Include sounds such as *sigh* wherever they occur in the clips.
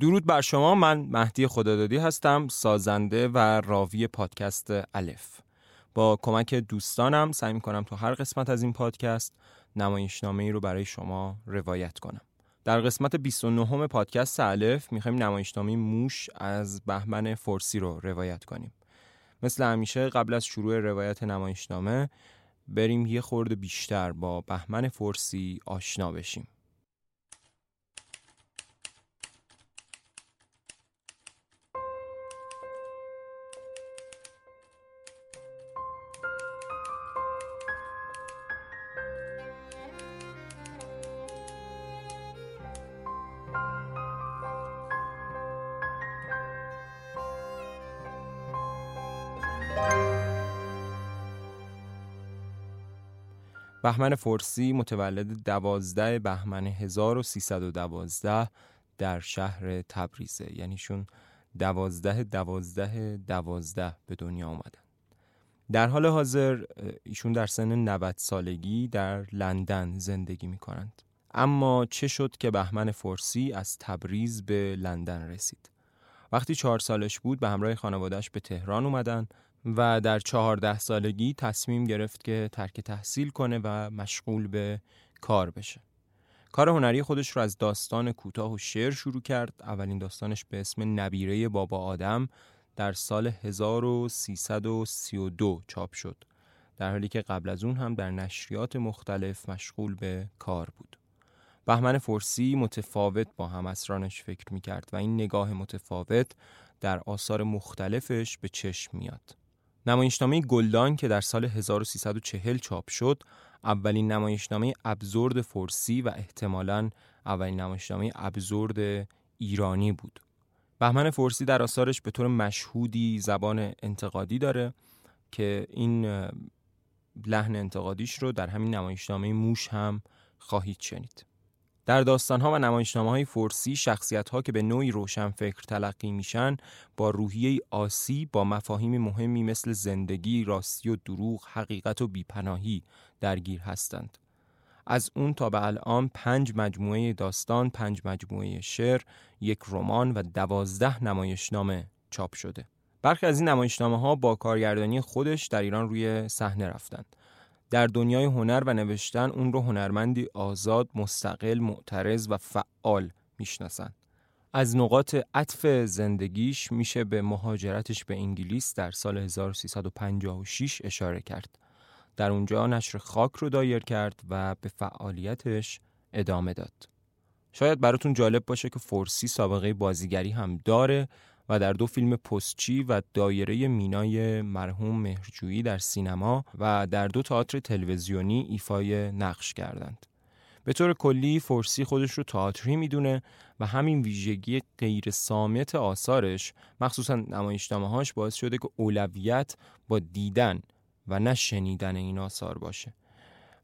درود بر شما. من مهدی خدادادی هستم سازنده و راوی پادکست الف. با کمک دوستانم سعی می‌کنم تو هر قسمت از این پادکست نمایشنامه ای رو برای شما روایت کنم. در قسمت 29 پادکست الف می‌خوایم نمایشنامه موش از بهمن فورسی رو روایت کنیم. مثل همیشه قبل از شروع روایت نمایشنامه بریم یه خورده بیشتر با بهمن فورسی آشنا بشیم. بهمن فورسی متولد دوازده بهمن 1312 در شهر تبریزه. یعنی شون دوازده دوازده دوازده به دنیا آمدن در حال حاضر ایشون در سن 90 سالگی در لندن زندگی می کنند اما چه شد که بهمن فورسی از تبریز به لندن رسید؟ وقتی چهار سالش بود به همراه خانوادهش به تهران اومدن و در چهارده سالگی تصمیم گرفت که ترک تحصیل کنه و مشغول به کار بشه. کار هنری خودش رو از داستان کوتاه و شعر شروع کرد. اولین داستانش به اسم نبیره بابا آدم در سال 1332 چاپ شد. در حالی که قبل از اون هم در نشریات مختلف مشغول به کار بود. بهمن فرسی متفاوت با هم اسرانش فکر می کرد و این نگاه متفاوت در آثار مختلفش به چشم میاد. نمایشنامه گلدان که در سال 1340 چاپ شد اولین نمایشنامه ابزورد فارسی و احتمالاً اولین نمایشنامه ابزورد ایرانی بود. بهمن فارسی در آثارش به طور مشهودی زبان انتقادی داره که این لحن انتقادیش رو در همین نمایشنامه موش هم خواهید شنید. در داستانها و نمایشنامه های فرسی شخصیت ها که به نوعی روشن فکر تلقی میشن با روحیه آسی با مفاهیم مهمی مثل زندگی، راستی و دروغ، حقیقت و بیپناهی درگیر هستند. از اون تا به الان پنج مجموعه داستان، پنج مجموعه شعر، یک رمان و دوازده نمایشنامه چاپ شده. برخی از این نمایشنامه ها با کارگردانی خودش در ایران روی صحنه رفتند. در دنیای هنر و نوشتن اون رو هنرمندی آزاد، مستقل، معترض و فعال می‌شناسند. از نقاط عطف زندگیش میشه به مهاجرتش به انگلیس در سال 1356 اشاره کرد. در اونجا نشر خاک رو دایر کرد و به فعالیتش ادامه داد. شاید براتون جالب باشه که فورسی سابقه بازیگری هم داره و در دو فیلم پستچی و دایره مینای مرحوم مهرجویی در سینما و در دو تئاتر تلویزیونی ایفای نقش کردند. به طور کلی فورسی خودش رو تئاتری می‌دونه و همین ویژگی غیر سامت آثارش مخصوصا نمایشنامه هاش باعث شده که اولویت با دیدن و نه شنیدن این آثار باشه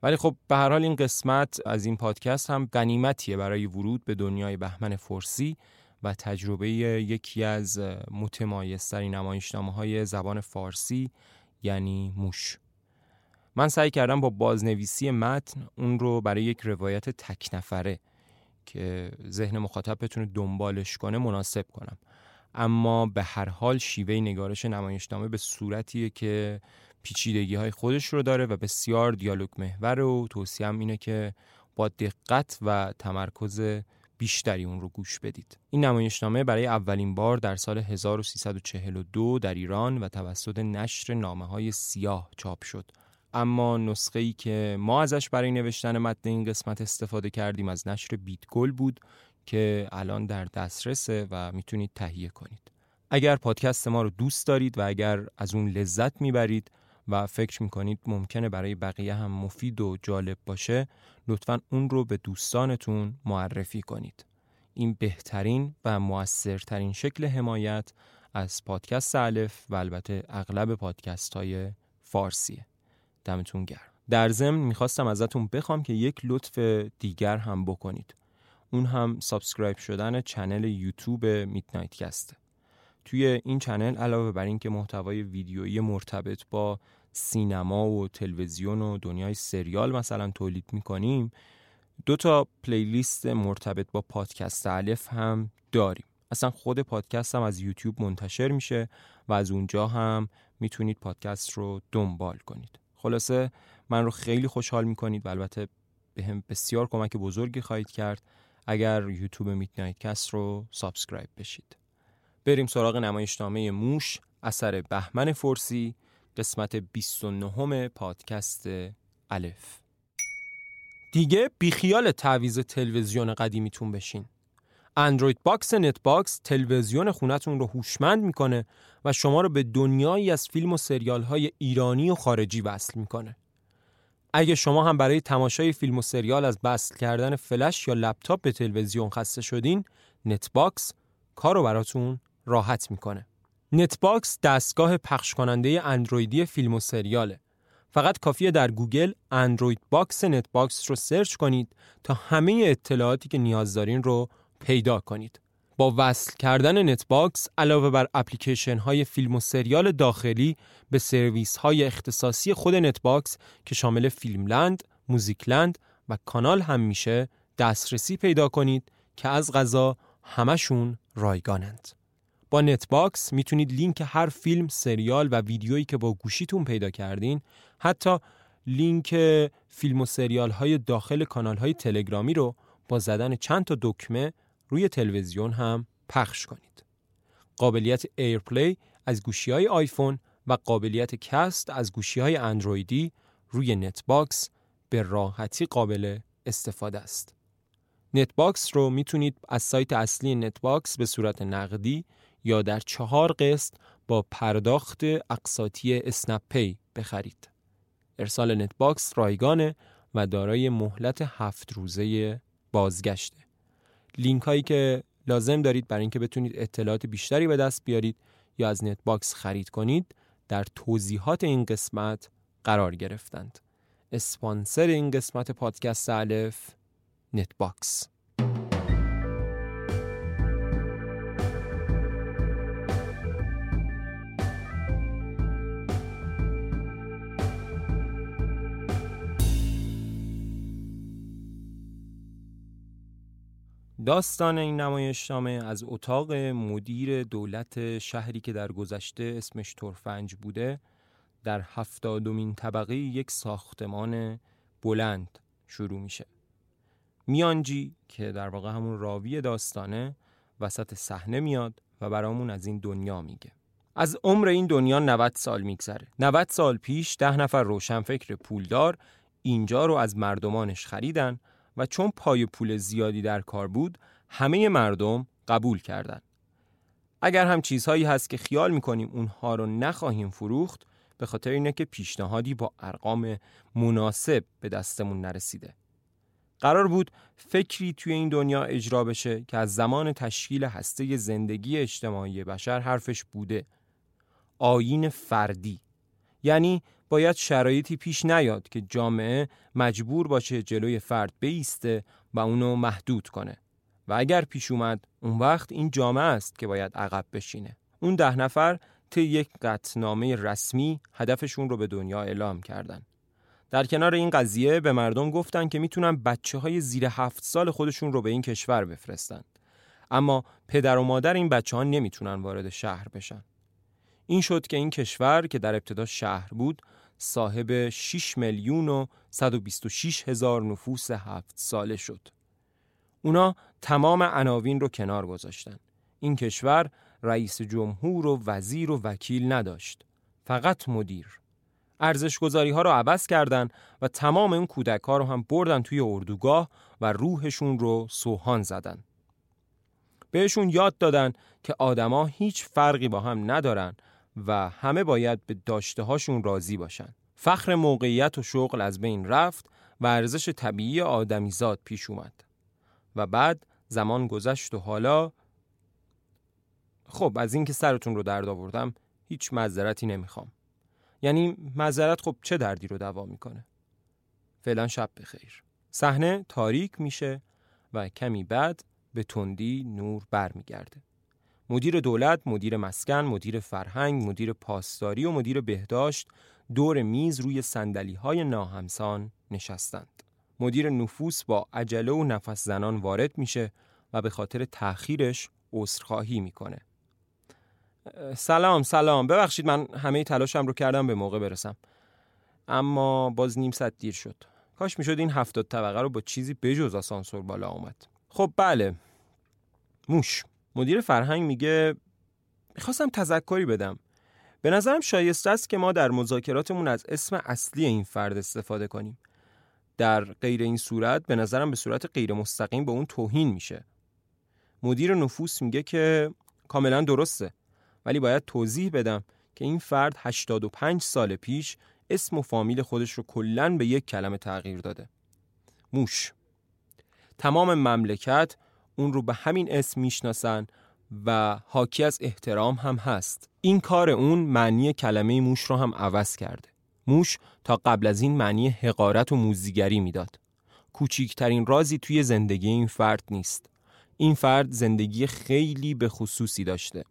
ولی خب به هر حال این قسمت از این پادکست هم غنیمتیه برای ورود به دنیای بهمن فورسی و تجربه یکی از متمایزترین نمایشنامه های زبان فارسی یعنی موش. من سعی کردم با بازنویسی متن اون رو برای یک روایت تک نفره که ذهن مخاطب بتونه دنبالش کنه مناسب کنم. اما به هر حال شیوه نگارش نمایشنامه به صورتیه که پیچیدگی های خودش رو داره و بسیار دیالوگ محور و توصیم اینه که با دقت و تمرکز بیشتری اون رو گوش بدید. این نمایشنامه برای اولین بار در سال 1342 در ایران و توسط نشر نامه های سیاه چاپ شد. اما نسخه ای که ما ازش برای نوشتن متن این قسمت استفاده کردیم از نشر بیتگل بود که الان در دسترسه و می‌تونید تهیه کنید. اگر پادکست ما رو دوست دارید و اگر از اون لذت می‌برید و فکر می‌کنید ممکنه برای بقیه هم مفید و جالب باشه لطفا اون رو به دوستانتون معرفی کنید. این بهترین و موثرترین شکل حمایت از پادکست الف و البته اغلب پادکست های فارسیه. دمتون گرم. در ضمن می‌خواستم ازتون بخوام که یک لطف دیگر هم بکنید. اون هم subscribe شدن channel یوتیوب Midnight Cast ه توی این channel علاوه بر اینکه محتوای ویدیویی مرتبط با سینما و تلویزیون و دنیای سریال مثلا تولید می‌کنیم دو تا playlist مرتبط با پادکست الف هم داریم. اصلا خود پادکست هم از یوتیوب منتشر میشه و از اونجا هم می‌تونید پادکست رو دنبال کنید. خلاصه من رو خیلی خوشحال می‌کنید و البته بهم بسیار کمک بزرگی خواهید کرد. اگر یوتیوب Midnight Cast رو subscribe بشید. بریم سراغ نمایشنامه موش اثر بهمن فرسی قسمت 29 پادکست الف. دیگه بیخیال تعویض تلویزیون قدیمیتون بشین. Android box نت باکس تلویزیون خونتون رو هوشمند می‌کنه و شما رو به دنیایی از فیلم و سریال های ایرانی و خارجی وصل می‌کنه. اگه شما هم برای تماشای فیلم و سریال از وصل کردن فلش یا لپتاپ به تلویزیون خسته شدین نت باکس کارو براتون راحت می‌کنه نت باکس دستگاه پخش کننده اندرویدی فیلم و سریاله فقط کافیه در گوگل Android box نت باکس رو search کنید تا همه اطلاعاتی که نیاز دارین رو پیدا کنید. با وصل کردن نت باکس علاوه بر اپلیکیشن های فیلم و سریال داخلی به سرویس های اختصاصی خود نت باکس که شامل فیلملند، موزیکلند و کانال هم میشه دسترسی پیدا کنید که از قضا همشون رایگانند. با نت باکس می‌تونید لینک هر فیلم، سریال و ویدیویی که با گوشیتون پیدا کردین حتی لینک فیلم و سریال های داخل کانال های تلگرامی رو با زدن چند تا دکمه روی تلویزیون هم پخش کنید. قابلیت AirPlay از گوشی های آیفون و قابلیت cast از گوشی های اندرویدی روی نت باکس به راحتی قابل استفاده است. نت باکس رو می‌تونید از سایت اصلی نت باکس به صورت نقدی یا در چهار قسط با پرداخت اقساطی اسنپ پی بخرید. ارسال نت باکس رایگانه و دارای مهلت هفت روزه بازگشته. لینک هایی که لازم دارید برای اینکه بتونید اطلاعات بیشتری به دست بیارید یا از نت باکس خرید کنید در توضیحات این قسمت قرار گرفتند. اسپانسر این قسمت پادکست الف نت باکس داستان این نمایشنامه از اتاق مدیر دولت شهری که در گذشته اسمش ترفنج بوده در هفتادمین طبقه یک ساختمان بلند شروع میشه. میانجی که در واقع همون راوی داستانه وسط صحنه میاد و برامون از این دنیا میگه. از عمر این دنیا 90 سال میگذره. 90 سال پیش ده نفر روشنفکر پولدار اینجا رو از مردمانش خریدن و چون پای پول زیادی در کار بود همه مردم قبول کردند. اگر هم چیزهایی هست که خیال می‌کنیم اونها رو نخواهیم فروخت به خاطر اینه که پیشنهادی با ارقام مناسب به دستمون نرسیده. قرار بود فکری توی این دنیا اجرا بشه که از زمان تشکیل هسته زندگی اجتماعی بشر حرفش بوده. آین فردی یعنی باید شرایطی پیش نیاد که جامعه مجبور باشه جلوی فرد بیسته و اونو محدود کنه. و اگر پیش اومد اون وقت این جامعه است که باید عقب بشینه. اون ده نفر طی یک قطنامه رسمی هدفشون رو به دنیا اعلام کردن. در کنار این قضیه به مردم گفتن که می‌تونن بچه های زیر هفت سال خودشون رو به این کشور بفرستن. اما پدر و مادر این بچه ها نمی‌تونن وارد شهر بشن. این شد که این کشور که در ابتدا شهر بود صاحب 6 میلیون و 126 هزار نفوس هفت ساله شد. اونا تمام عناوین رو کنار گذاشتن. این کشور رئیس جمهور و وزیر و وکیل نداشت. فقط مدیر. ارزش گذاری ها رو عوض کردن و تمام این کودک ها رو هم بردن توی اردوگاه و روحشون رو سوهان زدن. بهشون یاد دادن که آدما هیچ فرقی با هم ندارن و همه باید به داشته هاشون راضی باشن. فخر موقعیت و شغل از بین رفت و ارزش طبیعی آدمیزاد پیش اومد. و بعد زمان گذشت و حالا خب از اینکه سرتون رو درد آوردم هیچ معذرتی نمی‌خوام. یعنی معذرت خب چه دردی رو دوا می‌کنه؟ فعلا شب بخیر. صحنه تاریک میشه و کمی بعد به تندی نور برمیگرده. مدیر دولت، مدیر مسکن، مدیر فرهنگ، مدیر پاسداری و مدیر بهداشت دور میز روی سندلی های ناهمسان نشستند. مدیر نفوس با عجله و نفس زنان وارد میشه و به خاطر تأخیرش عذرخواهی می‌کنه. سلام سلام. ببخشید من همه تلاشم رو کردم به موقع برسم. اما باز نیم ساعت دیر شد. کاش می‌شد این هفتاد طبقه رو با چیزی بجز آسانسور بالا اومد. خب بله. موش. مدیر فرهنگ میگه می‌خواستم تذکری بدم. به نظرم شایسته است که ما در مذاکراتمون از اسم اصلی این فرد استفاده کنیم. در غیر این صورت به نظرم به صورت غیر مستقیم به اون توهین میشه. مدیر نفوس میگه که کاملا درسته ولی باید توضیح بدم که این فرد 85 سال پیش اسم و فامیل خودش رو کلا به یک کلمه تغییر داده. موش. تمام مملکت اون رو به همین اسم می‌شناسن و حاکی از احترام هم هست. این کار اون معنی کلمه موش رو هم عوض کرده. موش تا قبل از این معنی حقارت و موزیگری می‌داد. کوچیکترین رازی توی زندگی این فرد نیست. این فرد زندگی خیلی به خصوصی داشته.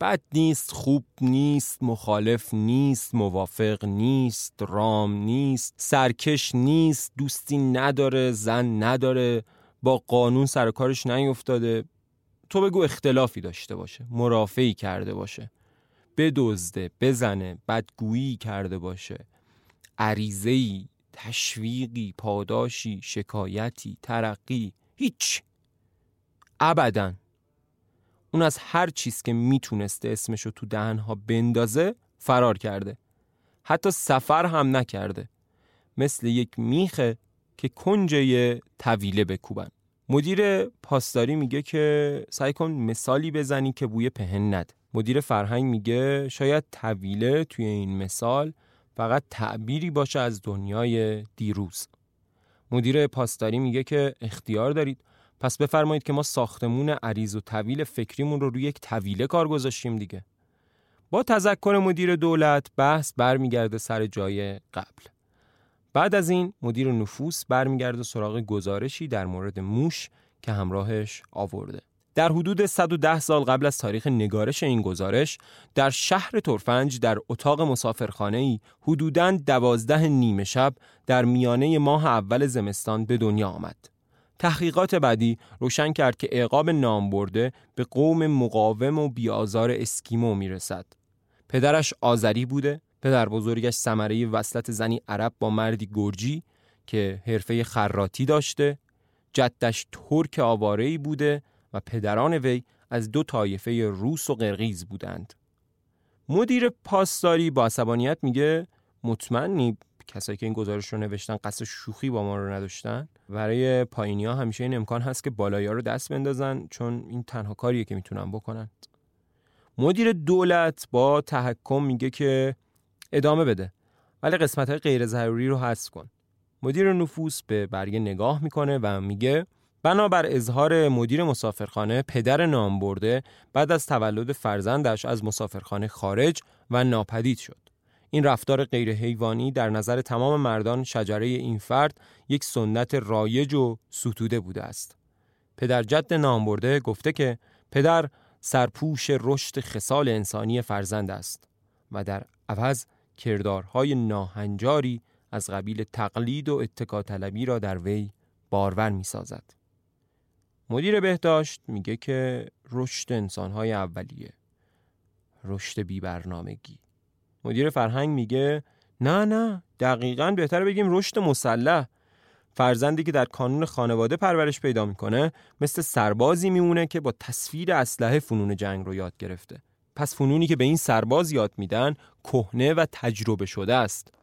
بد نیست خوب نیست مخالف نیست موافق نیست رام نیست سرکش نیست دوستی نداره زن نداره. با قانون سر کارش نیفتاده. تو بگو اختلافی داشته باشه مرافعی کرده باشه بدزده بزنه بدگویی کرده باشه. عریضهی تشویقی پاداشی شکایتی ترقی هیچ. ابدا. اون از هر چیز که می‌تونسته اسمشو تو دهنها بندازه فرار کرده. حتی سفر هم نکرده. مثل یک میخه که کنجه طویله بکوبن. مدیر پاسداری میگه که سعی کن مثالی بزنی که بوی پهن ند مدیر فرهنگ میگه شاید طویله توی این مثال فقط تعبیری باشه از دنیای دیروز. مدیر پاسداری میگه که اختیار دارید. پس بفرمایید که ما ساختمون عریض و طویل فکریمون رو روی یک طویله کار گذاشتیم دیگه. با تذکر مدیر دولت بحث برمیگرده سر جای قبل. بعد از این مدیر نفوس برمیگرده سراغ گزارشی در مورد موش که همراهش آورده در حدود 110 سال قبل از تاریخ نگارش این گزارش در شهر ترفنج در اتاق مسافرخانه ای حدوداً دوازده نیمه شب در میانه ماه اول زمستان به دنیا آمد. تحقیقات بعدی روشن کرد که اعقاب نام برده به قوم مقاوم و بیازار اسکیمو می‌رسد. پدرش آذری بوده، پدر بزرگش ثمره وصلت زنی عرب با مردی گرجی که حرفه خراتی داشته، جدش ترک آوارهی بوده و پدران وی از دو طایفه روس و قرقیز بودند. مدیر پاسداری با عصبانیت میگه مطمئنی کسایی که این گزارش رو نوشتن قصد شوخی با ما رو نداشتن؟ برای پایینی ها همیشه این امکان هست که بالایی رو دست بندازن چون این تنها کاریه که می‌تونن بکنن مدیر دولت با تحکم میگه که ادامه بده. ولی قسمت های غیر ضروری رو حذف کن. مدیر نفوس به برگه نگاه می‌کنه و میگه بنابر اظهار مدیر مسافرخانه پدر نام برده بعد از تولد فرزندش از مسافرخانه خارج و ناپدید شد. این رفتار غیر حیوانی در نظر تمام مردان شجره این فرد یک سنت رایج و ستوده بوده است. پدر جد نامبرده گفته که پدر سرپوش رشد خصال انسانی فرزند است و در عوض کردارهای ناهنجاری از قبیل تقلید و اتکا طلبی را در وی بارور می سازد. مدیر بهداشت میگه که رشد انسانهای اولیه رشد بی برنامگی مدیر فرهنگ میگه نه نه دقیقا بهتر بگیم رشد مسلح. فرزندی که در کانون خانواده پرورش پیدا می‌کنه مثل سربازی میمونه که با تصویر اسلحه فنون جنگ رو یاد گرفته. پس فنونی که به این سرباز یاد میدن کهنه و تجربه شده است.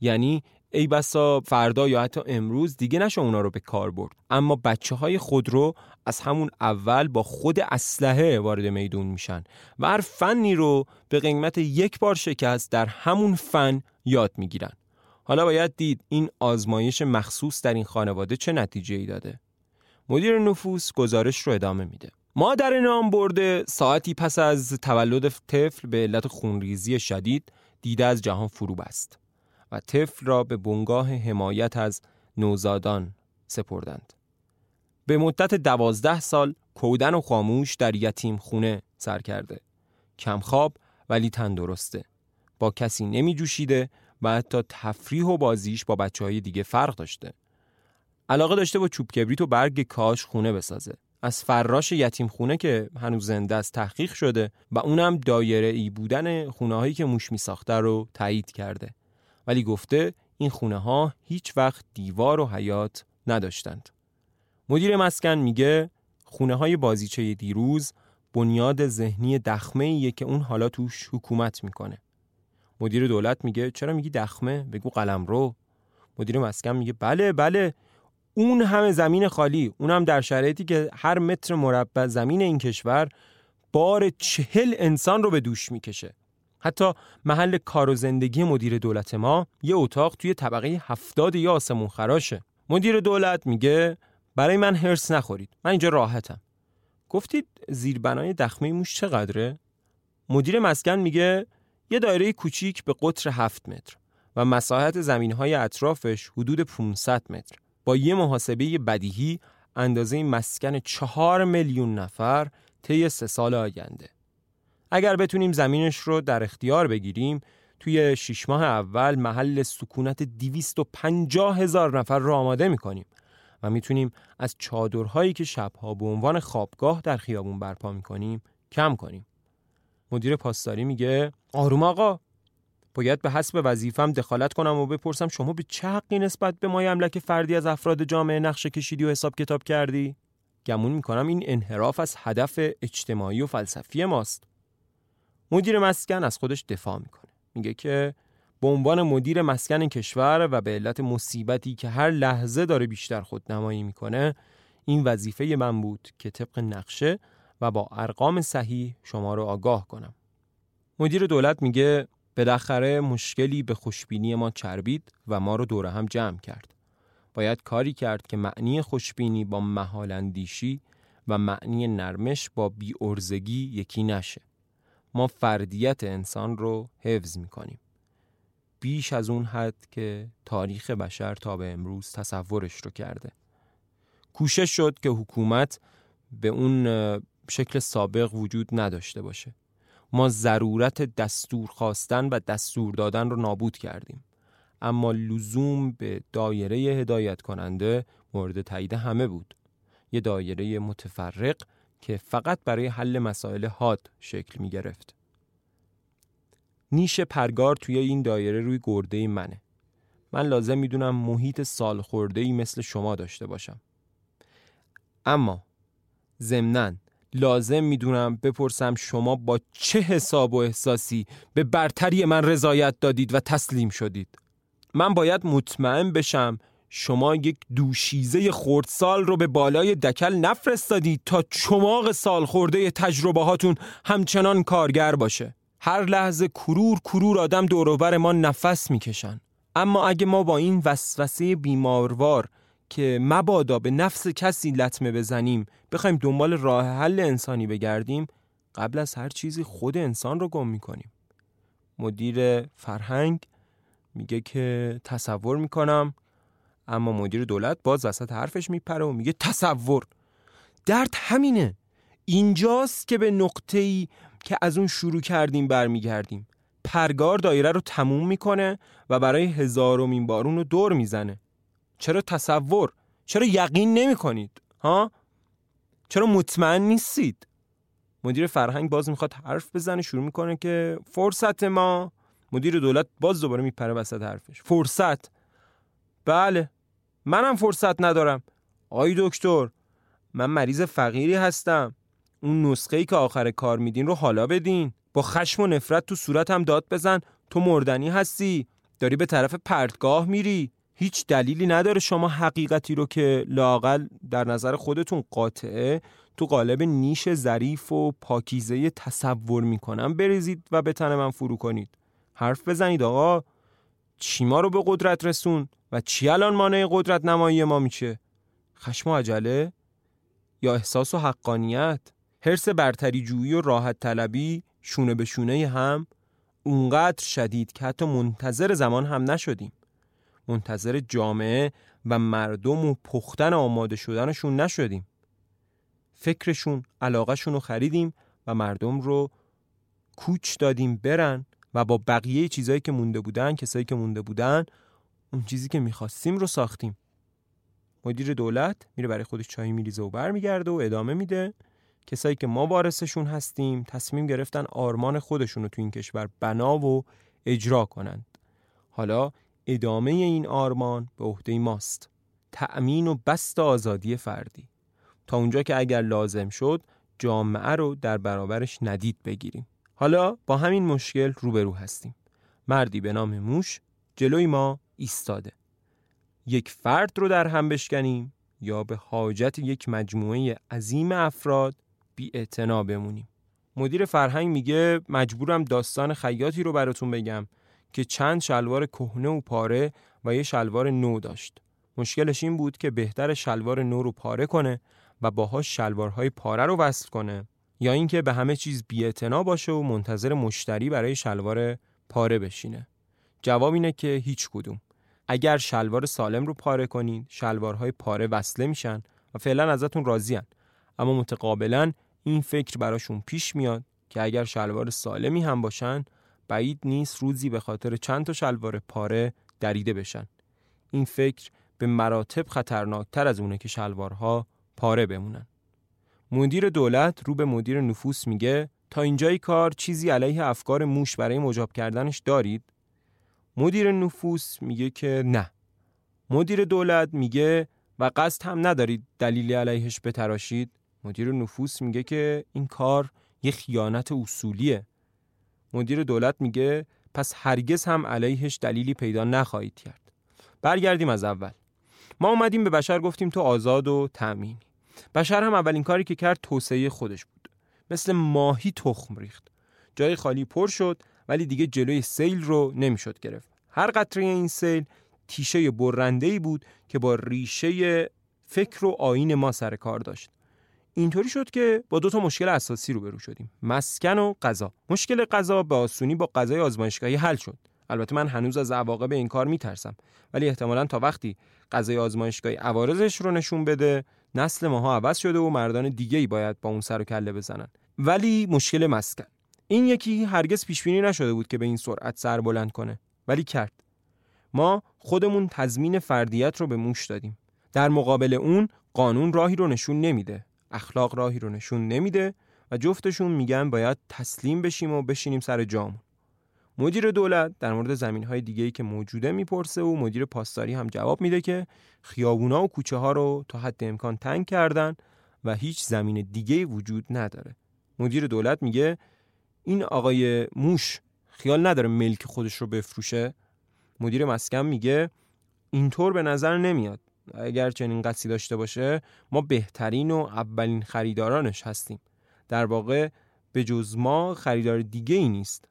یعنی ای بسا فردا یا حتی امروز دیگه نشه اونا رو به کار برد. اما بچه های خود رو از همون اول با خود اسلحه وارد میدون میشن و هر فنی رو به قیمت یک بار شکست در همون فن یاد می‌گیرن. حالا باید دید این آزمایش مخصوص در این خانواده چه نتیجه ای داده. مدیر نفوس گزارش رو ادامه میده. مادر نام برده ساعتی پس از تولد طفل به علت خونریزی شدید دیده از جهان فرو بست و طفل را به بنگاه حمایت از نوزادان سپردند. به مدت دوازده سال کودن و خاموش در یتیم خونه سر کرده. کمخواب ولی تندرسته. با کسی نمی جوشیده و حتی تفریح و بازیش با بچه های دیگه فرق داشته. علاقه داشته با چوب کبریت و برگ کاش خونه بسازه. از فراش یتیم خونه که هنوز زنده است تحقیق شده و اونم دایره ای بودن خونه هایی که موش می ساخته رو تایید کرده. ولی گفته این خونه ها هیچ وقت دیوار و حیات نداشتند. مدیر مسکن میگه خونه های بازیچه دیروز بنیاد ذهنی دخمه ایه که اون حالا توش حکومت می‌کنه. مدیر دولت میگه چرا میگی دخمه؟ بگو قلم رو مدیر مسکن میگه بله بله. اون همه زمین خالی اونم در شرایطی که هر متر مربع زمین این کشور بار چهل انسان رو به دوش می‌کشه. حتی محل کار و زندگی مدیر دولت ما یه اتاق توی طبقه هفتاد یا آسمون خراشه. مدیر دولت میگه برای من هرس نخورید من اینجا راحتم. گفتید زیربنای دخمه موش چقدره؟ مدیر مسکن میگه یه دایره کوچیک به قطر هفت متر و مساحت زمین های اطرافش حدود 500 متر. با یه محاسبه بدیهی اندازه مسکن چهار میلیون نفر طی سه سال آینده. اگر بتونیم زمینش رو در اختیار بگیریم توی شیش ماه اول محل سکونت 250 هزار نفر رو آماده می‌کنیم و می‌تونیم از چادرهایی که شبها به عنوان خوابگاه در خیابون برپا می‌کنیم کم کنیم. مدیر پاسداری میگه آروم آقا باید به حسب وظیفم دخالت کنم و بپرسم شما به چه حقی نسبت به مای املک فردی از افراد جامعه نقشه کشیدی و حساب کتاب کردی؟ گمون می‌کنم این انحراف از هدف اجتماعی و فلسفی ماست. مدیر مسکن از خودش دفاع می‌کنه. میگه که به عنوان مدیر مسکن کشور و به علت مصیبتی که هر لحظه داره بیشتر خود نمایی می‌کنه این وظیفه من بود که طبق نقشه و با ارقام صحیح شما رو آگاه کنم. مدیر دولت میگه بالاخره مشکلی به خوشبینی ما چربید و ما رو دور هم جمع کرد. باید کاری کرد که معنی خوشبینی با محالندیشی و معنی نرمش با بیورزگی یکی نشه. ما فردیت انسان رو حفظ می‌کنیم. بیش از اون حد که تاریخ بشر تا به امروز تصورش رو کرده. کوشش شد که حکومت به اون شکل سابق وجود نداشته باشه. ما ضرورت دستور خواستن و دستور دادن رو نابود کردیم. اما لزوم به دایره هدایت کننده مورد تایید همه بود. یه دایره متفرق که فقط برای حل مسائل حاد شکل می گرفت. نیش پرگار توی این دایره روی گرده منه. من لازم می‌دونم محیط سال خورده ای مثل شما داشته باشم. اما ضمناً لازم می‌دونم بپرسم شما با چه حساب و احساسی به برتری من رضایت دادید و تسلیم شدید؟ من باید مطمئن بشم شما یک دوشیزه خردسال رو به بالای دکل نفرستادید تا چماق سال خورده تجربه هاتون همچنان کارگر باشه. هر لحظه کرور کرور آدم دوروبر ما نفس می‌کشن. اما اگه ما با این وسوسه بیماروار که مبادا به نفس کسی لطمه بزنیم بخوایم دنبال راه حل انسانی بگردیم قبل از هر چیزی خود انسان رو گم می‌کنیم. مدیر فرهنگ میگه که تصور می‌کنم اما مدیر دولت باز وسط حرفش میپره و میگه تصور. درد همینه. اینجاست که به نقطه ای که از اون شروع کردیم برمیگردیم. پرگار دایره رو تموم می‌کنه و برای هزارمین بارون رو دور می‌زنه. چرا تصور؟ چرا یقین نمی کنید ها؟ چرا مطمئن نیستید؟ مدیر فرهنگ باز می‌خواد حرف بزنه شروع می‌کنه که فرصت ما. مدیر دولت باز دوباره میپره وسط حرفش. فرصت. بله. منم فرصت ندارم. آی دکتر من مریض فقیری هستم. اون نسخه ای که آخر کار میدین رو حالا بدین. با خشم و نفرت تو صورتم داد بزن. تو مردنی هستی. داری به طرف پرتگاه میری. هیچ دلیلی نداره شما حقیقتی رو که لاقل در نظر خودتون قاطعه تو قالب نیش ظریف و پاکیزه تصور می‌کنم بریزید و به تن من فرو کنید. حرف بزنید آقا. چی ما رو به قدرت رسون و چی الان مانع قدرت نمایی ما میشه؟ خشم و عجله؟ یا احساس و حقانیت؟ حرس برتری جویی و راحت طلبی شونه به شونه هم؟ اونقدر شدید که حتی منتظر زمان هم نشدیم. منتظر جامعه و مردم و پختن آماده شدنشون نشدیم. فکرشون علاقهشون رو خریدیم و مردم رو کوچ دادیم برن و با بقیه چیزایی که مونده بودن کسایی که مونده بودن اون چیزی که می‌خواستیم رو ساختیم. مدیر دولت میره برای خودش چای میریزه و برمیگرده و ادامه میده. کسایی که ما وارثشون هستیم تصمیم گرفتن آرمان خودشون رو تو این کشور بنا و اجرا کنند. حالا ادامه این آرمان به عهده ماست. تأمین و بست آزادی فردی. تا اونجا که اگر لازم شد جامعه رو در برابرش ندید بگیریم. حالا با همین مشکل روبرو هستیم. مردی به نام موش جلوی ما ایستاده. یک فرد رو در هم بشکنیم یا به حاجت یک مجموعه عظیم افراد بی بمونیم. مدیر فرهنگ میگه مجبورم داستان خیاطی رو براتون بگم. که چند شلوار کهنه و پاره و یه شلوار نو داشت. مشکلش این بود که بهتر شلوار نو رو پاره کنه و باهاش شلوارهای پاره رو وصل کنه یا اینکه به همه چیز بی‌اعتنا باشه و منتظر مشتری برای شلوار پاره بشینه. جواب اینه که هیچ کدوم. اگر شلوار سالم رو پاره کنید شلوارهای پاره وصله میشن و فعلا ازتون راضیان اما متقابلا این فکر براشون پیش میاد که اگر شلوار سالمی هم باشن بعید نیست روزی به خاطر چند تا شلوار پاره دریده بشن. این فکر به مراتب خطرناکتر از اونه که شلوارها پاره بمونن. مدیر دولت رو به مدیر نفوس میگه تا اینجای کار چیزی علیه افکار موش برای مجاب کردنش دارید؟ مدیر نفوس میگه که نه. مدیر دولت میگه و قصد هم ندارید دلیلی علیهش بتراشید. مدیر نفوس میگه که این کار یه خیانت اصولیه. مدیر دولت میگه پس هرگز هم علیهش دلیلی پیدا نخواهید کرد. برگردیم از اول. ما اومدیم به بشر گفتیم تو آزاد و تأمینی. بشر هم اولین کاری که کرد توسعه خودش بود. مثل ماهی تخم ریخت. جای خالی پر شد ولی دیگه جلوی سیل رو نمی‌شد گرفت. هر قطره این سیل تیشه برنده ای بود که با ریشه فکر و آین ما سر کار داشت. اینطوری شد که با دو تا مشکل اساسی روبرو شدیم. مسکن و غذا. مشکل غذا به آسونی با غذای آزمایشگاهی حل شد. البته من هنوز از عواقب این کار میترسم. ولی احتمالا تا وقتی غذای آزمایشگاهی عوارضش رو نشون بده نسل ماها عوض شده و مردان دیگه ای باید با اون سر و کله بزنن. ولی مشکل مسکن. این یکی هرگز پیش بینی نشده بود که به این سرعت سر بلند کنه. ولی کرد. ما خودمون تضمین فردیت رو به موش دادیم. در مقابل اون قانون راهی رو نشون نمیده. اخلاق راهی رو نشون نمیده و جفتشون میگن باید تسلیم بشیم و بشینیم سر جام مدیر دولت در مورد زمین های دیگه ای که موجوده می‌پرسه و مدیر پاسداری هم جواب میده که خیابونا و کوچه ها رو تا حد امکان تنگ کردن و هیچ زمین دیگه وجود نداره. مدیر دولت میگه این آقای موش خیال نداره ملک خودش رو بفروشه. مدیر مسکن میگه اینطور به نظر نمیاد. اگر چنین قصی داشته باشه ما بهترین و اولین خریدارانش هستیم. در واقع به جز ما خریدار دیگه ای نیست.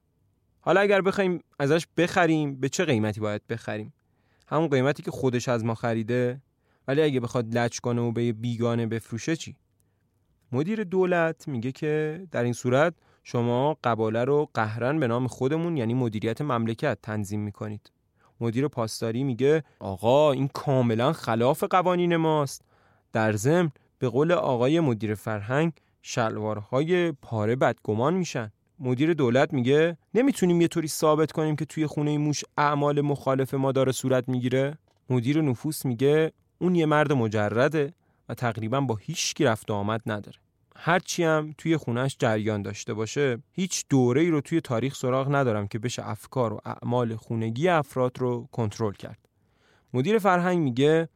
حالا اگر بخوایم ازش بخریم به چه قیمتی باید بخریم؟ همون قیمتی که خودش از ما خریده. ولی اگه بخواد لچ کنه و به بیگانه بفروشه چی؟ مدیر دولت میگه که در این صورت شما قباله رو قهرن به نام خودمون یعنی مدیریت مملکت تنظیم می‌کنید. مدیر پاسداری میگه آقا این کاملا خلاف قوانین ماست. در ضمن به قول آقای مدیر فرهنگ شلوارهای پاره بدگمان میشن. مدیر دولت میگه نمی‌تونیم یه طوری ثابت کنیم که توی خونه موش اعمال مخالف ما داره صورت می‌گیره. مدیر نفوس میگه اون یه مرد مجرده و تقریبا با هیچ رفت آمد نداره. هرچی هم توی خونش جریان داشته باشه هیچ دوره ای رو توی تاریخ سراغ ندارم که بشه افکار و اعمال خونگی افراد رو کنترل کرد. مدیر فرهنگ میگه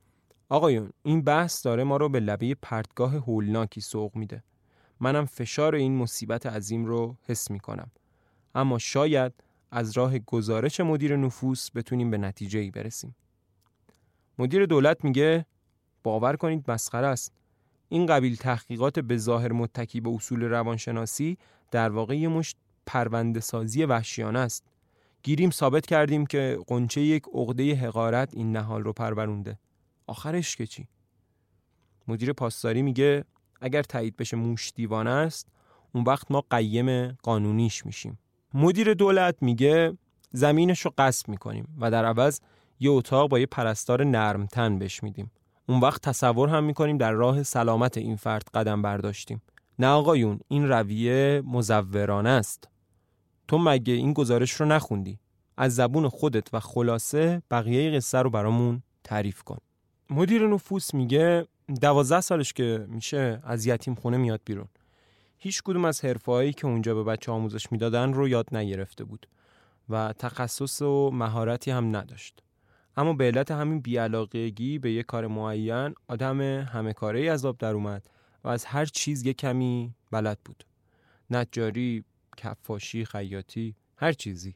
آقایون این بحث داره ما رو به لبه پرتگاه هولناکی سوق میده. منم فشار این مصیبت عظیم رو حس می‌کنم. اما شاید از راه گزارش مدیر نفوس بتونیم به نتیجه ای برسیم. مدیر دولت میگه باور کنید مسخره است. این قبیل تحقیقات به ظاهر متکی به اصول روانشناسی در واقع یه مشت پرونده سازی وحشیانه است. گیریم ثابت کردیم که قنچه یک عقده حقارت این نهال رو پرورونده. آخرش که چی؟ مدیر پاسداری میگه اگر تایید بشه موش دیوانه است اون وقت ما قیم قانونیش میشیم. مدیر دولت میگه زمینش رو قصب می‌کنیم و در عوض یه اتاق با یه پرستار نرمتن بش میدیم. اون وقت تصور هم می‌کنیم در راه سلامت این فرد قدم برداشتیم. نه آقایون این رویه مزورانه است. تو مگه این گزارش رو نخوندی؟ از زبون خودت و خلاصه بقیه قصه رو برامون تعریف کن. مدیر نفوس میگه دوازده سالش که میشه از یتیم خونه میاد بیرون. هیچ کدوم از حرفهایی که اونجا به بچه آموزش می‌دادن رو یاد نگرفته بود و تخصص و مهارتی هم نداشت. اما به علت همین بیعلاقگی به یه کار معین آدم همه کاره از آب در اومد و از هر چیز یه کمی بلد بود. نجاری، کفاشی، خیاطی، هر چیزی.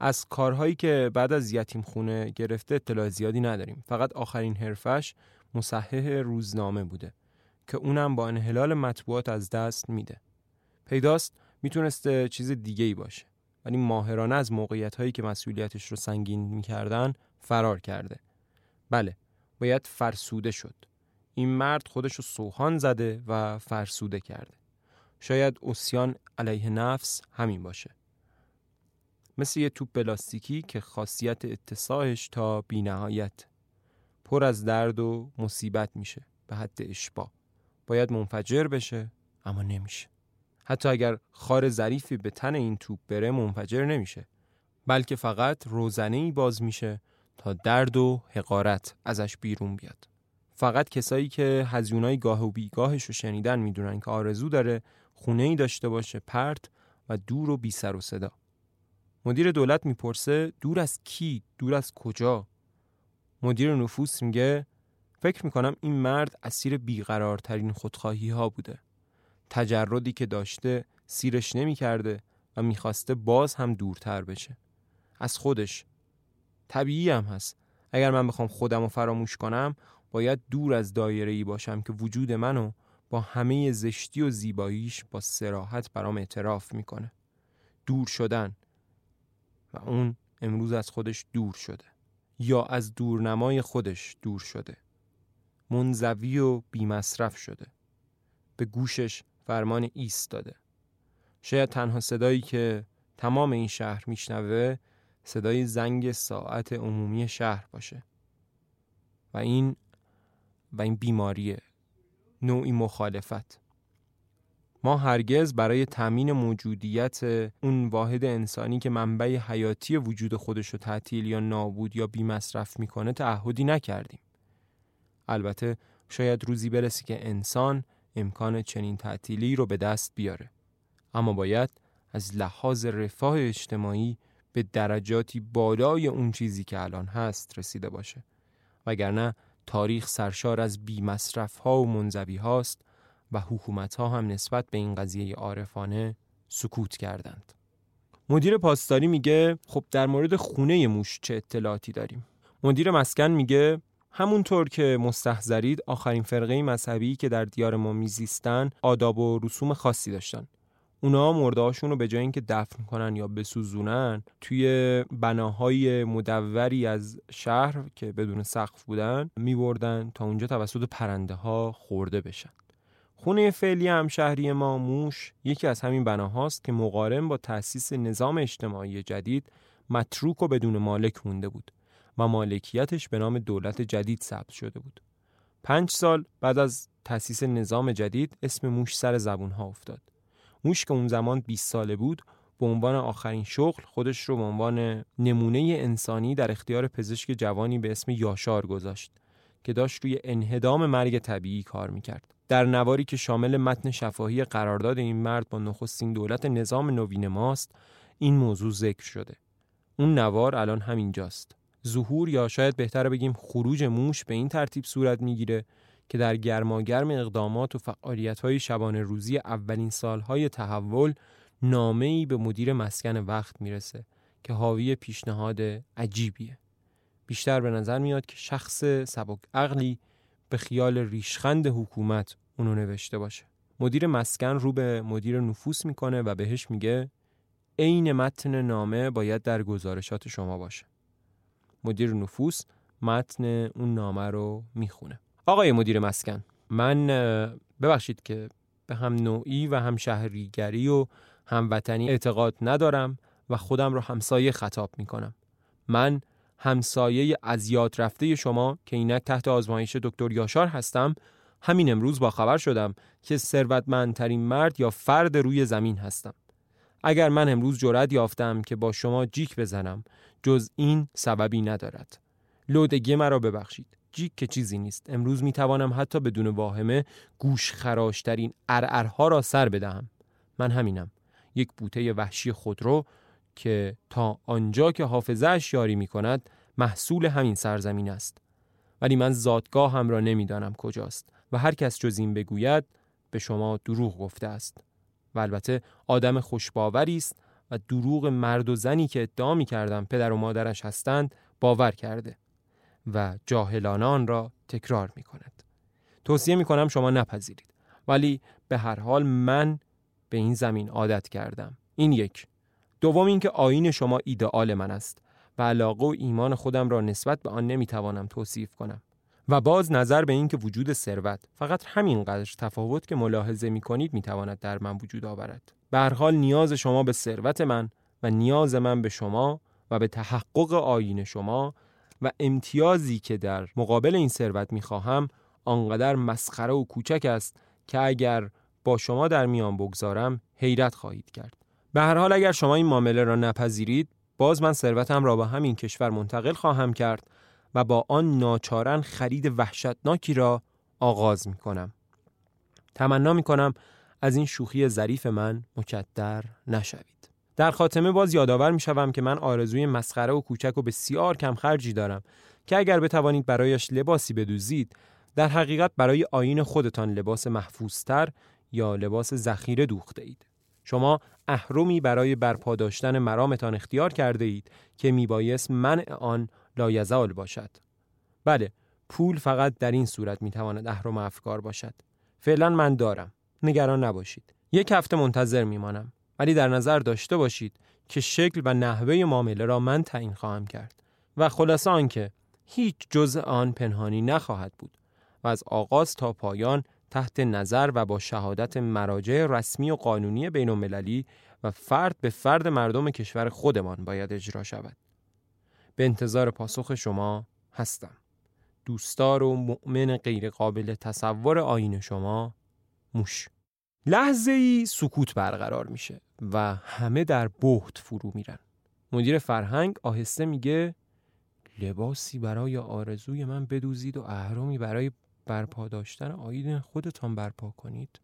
از کارهایی که بعد از یتیم خونه گرفته اطلاع زیادی نداریم. فقط آخرین حرفش مصحح روزنامه بوده که اونم با انحلال مطبوعات از دست میده. پیداست می‌تونسته چیز دیگه ای باشه. ولی ماهرانه از موقعیت هایی که مسئولیتش رو سنگین می‌کردن فرار کرده. بله باید فرسوده شد. این مرد خودش رو سوهان زده و فرسوده کرده. شاید اسیان علیه نفس همین باشه. مثل یه توپ پلاستیکی که خاصیت اتصاحش تا بینهایت. پر از درد و مصیبت میشه به حد اشباه باید منفجر بشه اما نمیشه. حتی اگر خار ظریفی به تن این توپ بره منفجر نمیشه بلکه فقط روزنه ای باز میشه تا درد و حقارت ازش بیرون بیاد. فقط کسایی که هزیونای گاه و بیگاهش رو شنیدن می‌دونن که آرزو داره خونه ای داشته باشه پرت و دور و بی سر و صدا. مدیر دولت می‌پرسه دور از کی؟ دور از کجا؟ مدیر نفوس میگه فکر می‌کنم این مرد اسیر بیقرارترین خودخواهی ها بوده. تجردی که داشته سیرش نمی‌کرده و می‌خواسته باز هم دورتر بشه. از خودش. طبیعی هم هست. اگر من بخوام خودم رو فراموش کنم باید دور از دایره ای باشم که وجود منو با همه زشتی و زیباییش با سراحت برام اعتراف می‌کنه. دور شدن. و اون امروز از خودش دور شده. یا از دورنمای خودش دور شده. منزوی و بیمصرف شده. به گوشش فرمان ایست داده. شاید تنها صدایی که تمام این شهر میشنوه صدای زنگ ساعت عمومی شهر باشه. و این و این بیماریه. نوعی مخالفت. ما هرگز برای تامین موجودیت اون واحد انسانی که منبع حیاتی وجود خودش رو تعطیل یا نابود یا بیمصرف می‌کنه تعهدی نکردیم. البته شاید روزی برسی که انسان امکان چنین تعطیلی رو به دست بیاره اما باید از لحاظ رفاه اجتماعی به درجاتی بالای اون چیزی که الان هست رسیده باشه وگرنه تاریخ سرشار از بی مصرف ها و منزوی هاست و حکومت ها هم نسبت به این قضیه عارفانه سکوت کردند. مدیر پاسداری میگه خب در مورد خونه موش چه اطلاعاتی داریم؟ مدیر مسکن میگه همونطور که مستحضرید آخرین فرقه مذهبی که در دیار ما میزیستن آداب و رسوم خاصی داشتن. اونا مردهاشون رو به جای اینکه دفن کنن یا بسوزونن توی بناهای مدوری از شهر که بدون سقف بودن میبردن تا اونجا توسط پرنده ها خورده بشن. خونه فعلی هم شهری ما موش یکی از همین بناهاست که مقارن با تأسیس نظام اجتماعی جدید متروک و بدون مالک مونده بود. و مالکیتش به نام دولت جدید ثبت شده بود. پنج سال بعد از تأسیس نظام جدید اسم موش سر زبون ها افتاد. موش که اون زمان 20 ساله بود به عنوان آخرین شغل خودش رو به عنوان نمونه انسانی در اختیار پزشک جوانی به اسم یاشار گذاشت که داشت روی انهدام مرگ طبیعی کار می‌کرد. در نواری که شامل متن شفاهی قرارداد این مرد با نخستین دولت نظام نوین ماست این موضوع ذکر شده. اون نوار الان همینجاست. ظهور یا شاید بهتر بگیم خروج موش به این ترتیب صورت می‌گیره که در گرماگرم اقدامات و فعالیت‌های شبانه روزی اولین سالهای تحول نامه‌ای به مدیر مسکن وقت می‌رسه که حاوی پیشنهاد عجیبیه. بیشتر به نظر میاد که شخص سبک عقلی به خیال ریشخند حکومت اونو نوشته باشه. مدیر مسکن رو به مدیر نفوس می‌کنه و بهش میگه عین متن نامه باید در گزارشات شما باشه. مدیر نفوس متن اون نامه رو می‌خونه. آقای مدیر مسکن من ببخشید که به هم نوعی و هم شهریگری و هموطنی اعتقاد ندارم و خودم رو همسایه خطاب می‌کنم. من همسایه از یاد رفته شما که اینک تحت آزمایش دکتر یاشار هستم همین امروز با خبر شدم که ثروتمندترین مرد یا فرد روی زمین هستم اگر من امروز جرأت یافتم که با شما جیک بزنم جز این سببی ندارد. لودگی مرا ببخشید. جیک که چیزی نیست. امروز می توانم حتی بدون واهمه گوش خراشترین ارعرها را سر بدهم. من همینم. یک بوته وحشی خودرو که تا آنجا که حافظهش یاری می کند محصول همین سرزمین است. ولی من زادگاه هم را نمی‌دانم کجاست و هر کس جز این بگوید به شما دروغ گفته است. و البته آدم خوشباوری است و دروغ مرد و زنی که ادعا می کردم پدر و مادرش هستند باور کرده و جاهلانان را تکرار می کند. توصیه می کنم شما نپذیرید. ولی به هر حال من به این زمین عادت کردم. این یک. دوم اینکه آین شما ایدئال من است و علاقه و ایمان خودم را نسبت به آن نمی‌توانم توصیف کنم. و باز نظر به اینکه وجود ثروت فقط همینقدر تفاوت که ملاحظه می کنید می تواند در من وجود آورد. به هر حال نیاز شما به ثروت من و نیاز من به شما و به تحقق آین شما و امتیازی که در مقابل این ثروت می خواهم آنقدر مسخره و کوچک است که اگر با شما در میان بگذارم حیرت خواهید کرد. به هر حال اگر شما این معامله را نپذیرید باز من ثروتم را به همین کشور منتقل خواهم کرد و با آن ناچارن خرید وحشتناکی را آغاز می کنم. تمنا می کنم از این شوخی ظریف من مکدر نشوید. در خاتمه باز یادآور می شوم که من آرزوی مسخره و کوچک و بسیار کم خرجی دارم که اگر بتوانید برایش لباسی بدوزید در حقیقت برای آین خودتان لباس محفوظتر یا لباس ذخیره دوخته اید. شما اهرمی برای برپا داشتن مرامتان اختیار کرده اید که میبایست منع آن لایزال باشد. بله، پول فقط در این صورت می‌تواند اهرم افکار باشد. فعلا من دارم. نگران نباشید. یک هفته منتظر میمانم. ولی در نظر داشته باشید که شکل و نحوه معامله را من تعیین خواهم کرد و خلاصه آنکه هیچ جزء آن پنهانی نخواهد بود و از آغاز تا پایان تحت نظر و با شهادت مراجع رسمی و قانونی بین المللی و فرد به فرد مردم کشور خودمان باید اجرا شود. به انتظار پاسخ شما هستم. دوستار و مؤمن غیر قابل تصور آین شما موش. لحظه ای سکوت برقرار میشه و همه در بهت فرو میرن. مدیر فرهنگ آهسته میگه لباسی برای آرزوی من بدوزید و اهرامی برای برپا داشتن آیین خودتان برپا کنید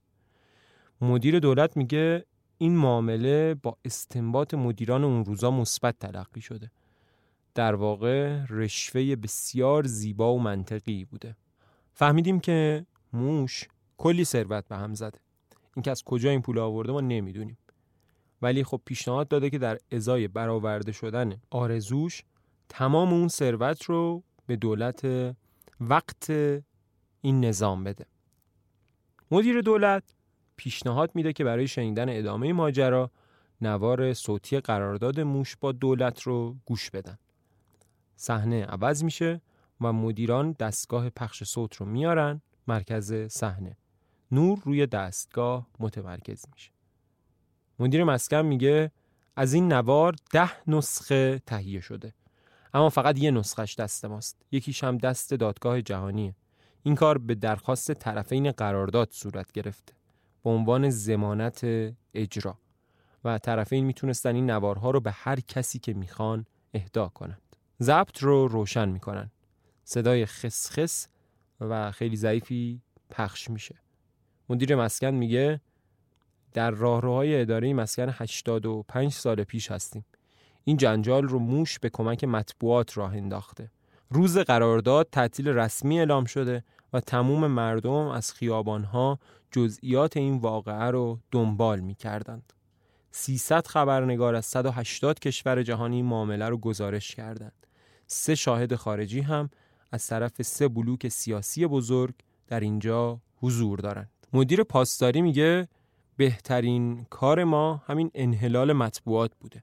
مدیر دولت میگه این معامله با استنباط مدیران اون روزا مثبت تلقی شده در واقع رشوه بسیار زیبا و منطقی بوده. فهمیدیم که موش کلی ثروت به هم زده. اینکه از کجا این پول آورده ما نمی‌دونیم. ولی خب پیشنهاد داده که در ازای برآورده شدن آرزوش تمام اون ثروت رو به دولت وقت این نظام بده. مدیر دولت پیشنهاد میده که برای شنیدن ادامه ماجرا نوار صوتی قرارداد موش با دولت رو گوش بدن. صحنه عوض میشه و مدیران دستگاه پخش صوت رو میارن مرکز صحنه. نور روی دستگاه متمرکز میشه. مدیر مسکن میگه از این نوار ده نسخه تهیه شده. اما فقط یه نسخش دست ماست. یکیش هم دست دادگاه جهانیه. این کار به درخواست طرفین قرارداد صورت گرفته. به عنوان زمانت اجرا. و طرفین می‌تونستن این نوارها رو به هر کسی که می‌خوان اهدا کنند ضبط رو روشن می‌کنن صدای خسخس و خیلی ضعیفی پخش میشه مدیر مسکن میگه در راهروهای اداره مسکن 85 سال پیش هستیم این جنجال رو موش به کمک مطبوعات راه انداخته روز قرارداد تعطیل رسمی اعلام شده و تموم مردم از خیابانها جزئیات این واقعه رو دنبال می کردند. 300 خبرنگار از 180 کشور جهانی معامله رو گزارش کردند. سه شاهد خارجی هم از طرف سه بلوک سیاسی بزرگ در اینجا حضور دارند. مدیر پاسداری میگه بهترین کار ما همین انحلال مطبوعات بوده.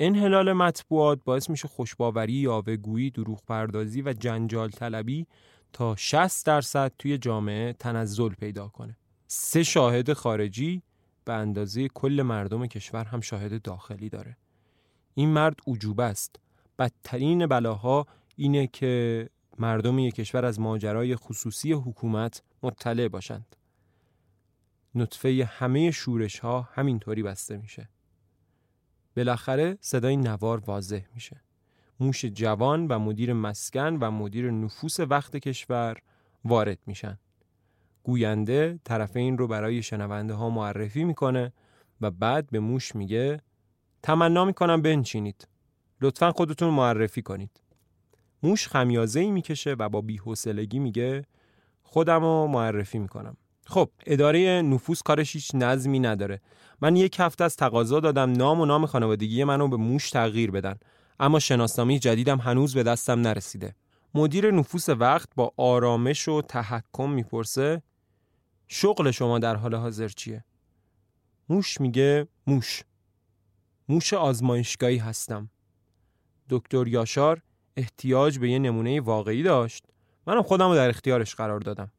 انحلال مطبوعات باعث میشه خوشباوری، یاوهگویی، دروغ پردازی و جنجال طلبی تا 60 درصد توی جامعه تنزل پیدا کنه. سه شاهد خارجی به اندازه کل مردم کشور هم شاهد داخلی داره. این مرد عجوبه است. بدترین بلاها اینه که مردم یک کشور از ماجرای خصوصی حکومت مطلع باشند. نطفه همه شورش ها همینطوری بسته میشه. بالاخره صدای نوار واضح میشه. موش جوان و مدیر مسکن و مدیر نفوس وقت کشور وارد میشن گوینده طرفین رو برای شنونده ها معرفی می‌کنه و بعد به موش میگه تمنا می‌کنم بنشینید لطفا خودتون معرفی کنید. موش خمیازه ای می‌کشه و با بیحوصلگی میگه خودم رو معرفی می‌کنم. خب اداره نفوس کارش هیچ نظمی نداره. من یک هفته از تقاضا دادم نام و نام خانوادگی منو به موش تغییر بدن. اما شناسنامه جدیدم هنوز به دستم نرسیده. مدیر نفوس وقت با آرامش و تحکم می‌پرسه شغل شما در حال حاضر چیه؟ موش میگه موش. موش آزمایشگاهی هستم. دکتر یاشار احتیاج به یه نمونه واقعی داشت. منم خودم رو در اختیارش قرار دادم.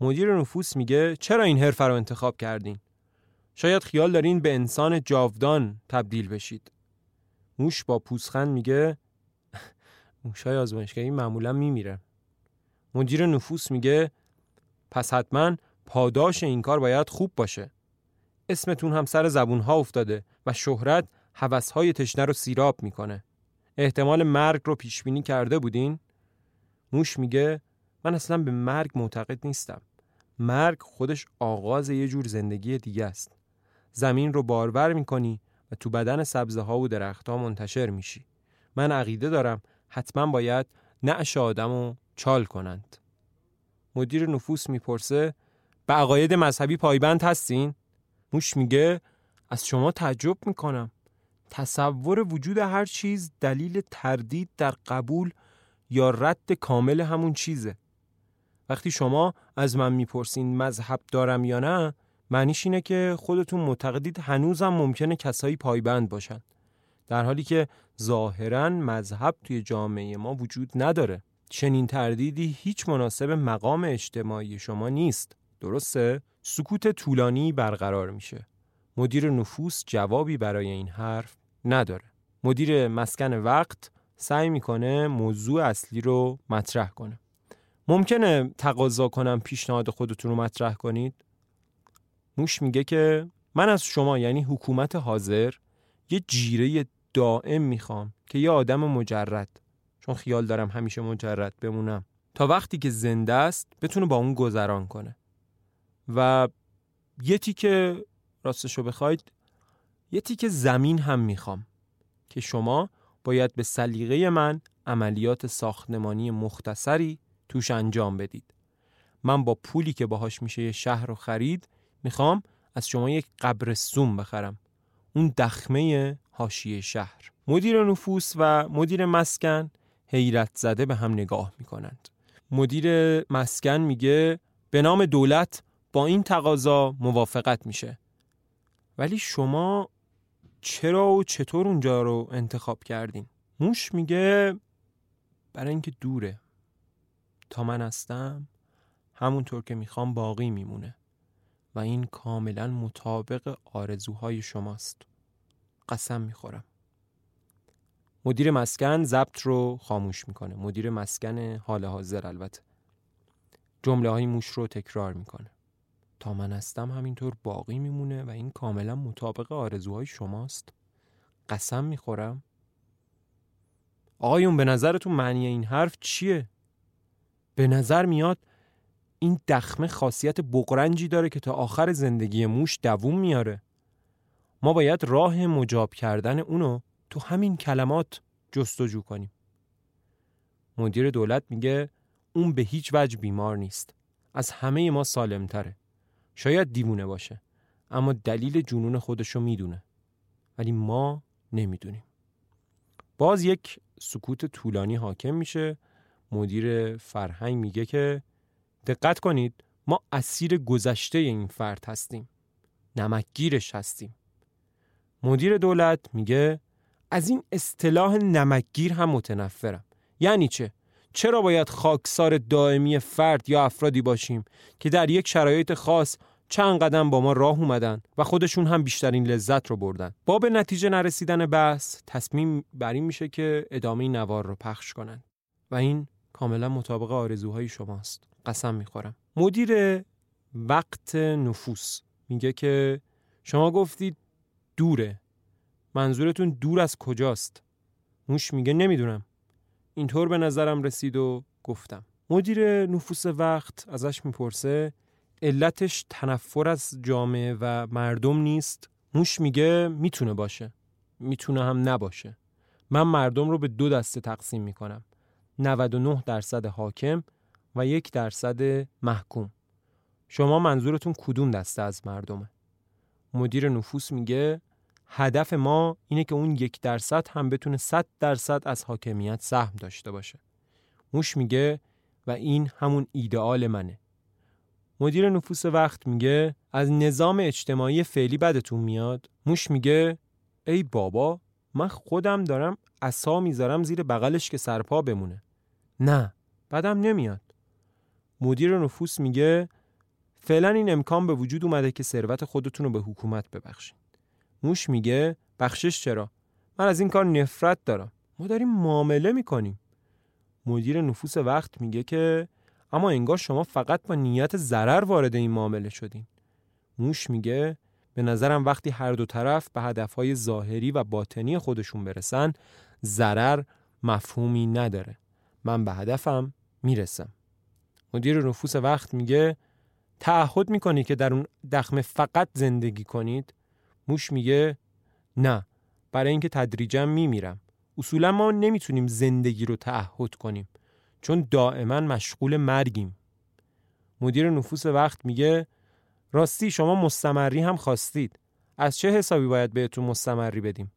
مدیر نفوس میگه چرا این حرفه رو انتخاب کردین؟ شاید خیال دارین به انسان جاودان تبدیل بشید. موش با پوسخند میگه *laughs* موشای آزمایشگاهی معمولا میمیرن. مدیر نفوس میگه پس حتما پاداش این کار باید خوب باشه. اسمتون هم سر زبون ها افتاده و شهرت های تشنه رو سیراب می‌کنه. احتمال مرگ رو پیش بینی کرده بودین؟ موش میگه من اصلا به مرگ معتقد نیستم. مرگ خودش آغاز یه جور زندگی دیگه است. زمین رو بارور می‌کنی و تو بدن سبزه ها و درخت ها منتشر میشی. من عقیده دارم حتما باید نعش آدم رو چال کنند. مدیر نفوس می‌پرسه به عقاید مذهبی پایبند هستین؟ موش میگه از شما تعجب می‌کنم. تصور وجود هر چیز دلیل تردید در قبول یا رد کامل همون چیزه. وقتی شما از من می‌پرسین مذهب دارم یا نه معنیش اینه که خودتون معتقدید هنوزم ممکنه کسایی پایبند باشن. در حالی که ظاهرا مذهب توی جامعه ما وجود نداره. چنین تردیدی هیچ مناسب مقام اجتماعی شما نیست. درسته؟ سکوت طولانی برقرار میشه. مدیر نفوس جوابی برای این حرف نداره. مدیر مسکن وقت سعی می‌کنه موضوع اصلی رو مطرح کنه. ممکنه تقاضا کنم پیشنهاد خودتون رو مطرح کنید؟ موش میگه که من از شما یعنی حکومت حاضر یه جیره دائم می‌خوام که یه آدم مجرد چون خیال دارم همیشه مجرد بمونم تا وقتی که زنده است بتونه با اون گذران کنه. و یه تیکه راستشو بخواید یه تیکه زمین هم می‌خوام که شما باید به سلیقه من عملیات ساختمانی مختصری توش انجام بدید. من با پولی که باهاش میشه یه شهر رو خرید می‌خوام از شما یک قبرستون بخرم. اون دخمه حاشیه شهر. مدیر نفوس و مدیر مسکن حیرت زده به هم نگاه می‌کنند. مدیر مسکن میگه به نام دولت با این تقاضا موافقت میشه. ولی شما چرا و چطور اونجا رو انتخاب کردین؟ موش میگه برای اینکه دوره. تا من هستم همونطور که می‌خوام باقی میمونه و این کاملا مطابق آرزوهای شماست. قسم می‌خورم. مدیر مسکن ضبط رو خاموش می‌کنه. مدیر مسکن حال حاضر البته. جمله های موش رو تکرار می‌کنه. تا من هستم همینطور باقی میمونه و این کاملا مطابق آرزوهای شماست. قسم می‌خورم. آقایون به نظرتون معنی این حرف چیه؟ به نظر میاد این دخمه خاصیت بقرنجی داره که تا آخر زندگی موش دووم میاره. ما باید راه مجاب کردن اونو تو همین کلمات جستجو کنیم. مدیر دولت میگه اون به هیچ وجه بیمار نیست. از همه ما سالمتره. شاید دیوونه باشه اما دلیل جنون خودشو می‌دونه. ولی ما نمی‌دونیم. باز یک سکوت طولانی حاکم میشه. مدیر فرهنگ میگه که دقت کنید ما اسیر گذشته این فرد هستیم. نمکگیرش هستیم. مدیر دولت میگه از این اصطلاح نمکگیر هم متنفرم. یعنی چه؟ چرا باید خاکسار دائمی فرد یا افرادی باشیم که در یک شرایط خاص چند قدم با ما راه اومدن و خودشون هم بیشترین لذت رو بردن؟ با به نتیجه نرسیدن بحث تصمیم بر این میشه که ادامه نوار رو پخش کنن. و این کاملا مطابق آرزوهای شماست. قسم می‌خورم. مدیر وقت نفوس میگه که شما گفتید دوره. منظورتون دور از کجاست؟ موش میگه نمی‌دونم. اینطور به نظرم رسید و گفتم. مدیر نفوس وقت ازش می‌پرسه علتش تنفر از جامعه و مردم نیست؟ موش میگه می‌تونه باشه. می‌تونه هم نباشه. من مردم رو به دو دسته تقسیم می‌کنم. 99 درصد حاکم و یک درصد محکوم. شما منظورتون کدوم دسته از مردمه؟ مدیر نفوس میگه هدف ما اینه که اون یک درصد هم بتونه 100 درصد از حاکمیت سهم داشته باشه. موش میگه و این همون ایدئال منه. مدیر نفوس وقت میگه از نظام اجتماعی فعلی بدتون میاد. موش میگه ای بابا من خودم دارم اسا می‌ذارم زیر بغلش که سرپا بمونه. نه بدم نمیاد. مدیر نفوس میگه فعلا این امکان به وجود اومده که ثروت خودتون رو به حکومت ببخشید. موش میگه بخشش چرا؟ من از این کار نفرت دارم. ما داریم معامله می‌کنیم. مدیر نفوس وقت میگه که اما انگار شما فقط با نیت ضرر وارد این معامله شدین. موش میگه به نظرم وقتی هر دو طرف به هدفهای ظاهری و باطنی خودشون برسن ضرر مفهومی نداره. من به هدفم می‌رسم. مدیر نفوس وقت میگه تعهد می‌کنی که در اون دخمه فقط زندگی کنید؟ موش میگه نه برای اینکه تدریجا میمیرم. اصولا ما نمی‌تونیم زندگی رو تعهد کنیم چون دائما مشغول مرگیم. مدیر نفوس وقت میگه راستی شما مستمری هم خواستید. از چه حسابی باید بهتون مستمری بدیم؟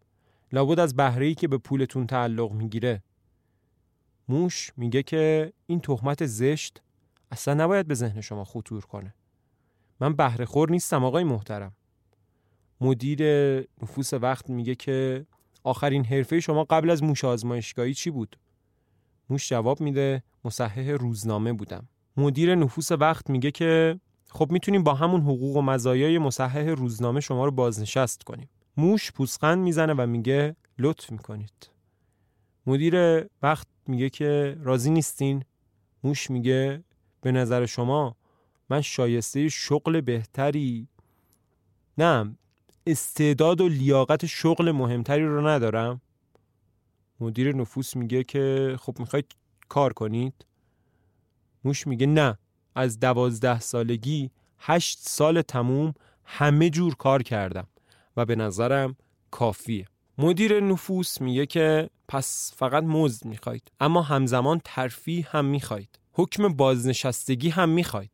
لابد از بهره‌ای که به پولتون تعلق می‌گیره. موش میگه که این تهمت زشت اصلا نباید به ذهن شما خطور کنه. من بهره خور نیستم آقای محترم. مدیر نفوس وقت میگه که آخرین حرفه شما قبل از موش آزمایشگاهی چی بود؟ موش جواب میده مصحح روزنامه بودم. مدیر نفوس وقت میگه که خب می‌تونیم با همون حقوق و مزایای مصحح روزنامه شما رو بازنشست کنیم. موش پوسخند می‌زنه و میگه لطف می‌کنید. مدیر وقت میگه که راضی نیستین. موش میگه به نظر شما من شایسته شغل بهتری نه استعداد و لیاقت شغل مهمتری رو ندارم؟ مدیر نفوس میگه که خب می‌خواید کار کنید؟ موش میگه نه. از دوازده سالگی هشت سال تموم همه جور کار کردم و به نظرم کافیه. مدیر نفوس میگه که پس فقط مزد می‌خواید اما همزمان ترفی هم می‌خواید. حکم بازنشستگی هم می‌خواید.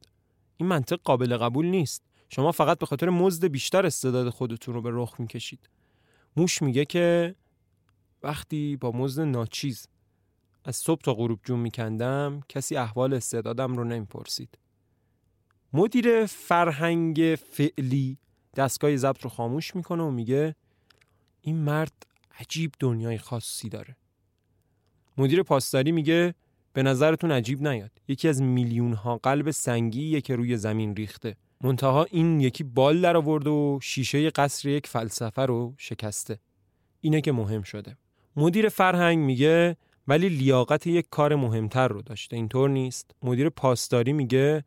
این منطق قابل قبول نیست. شما فقط به خاطر مزد بیشتر استعداد خودتون رو به رخ می‌کشید. موش میگه که وقتی با مزد ناچیز از صبح تا غروب جون میکندم کسی احوال استعدادم رو نمی‌پرسید. مدیر فرهنگ فعلی دستگاه ضبط رو خاموش می‌کنه و میگه این مرد عجیب دنیای خاصی داره. مدیر پاسداری میگه به نظرتون عجیب نیاد. یکی از میلیون ها قلب سنگیه که روی زمین ریخته. منتها این یکی بال در آورد و شیشه قصر یک فلسفه رو شکسته. اینه که مهم شده. مدیر فرهنگ میگه ولی لیاقت یک کار مهمتر رو داشته. اینطور نیست. مدیر پاسداری میگه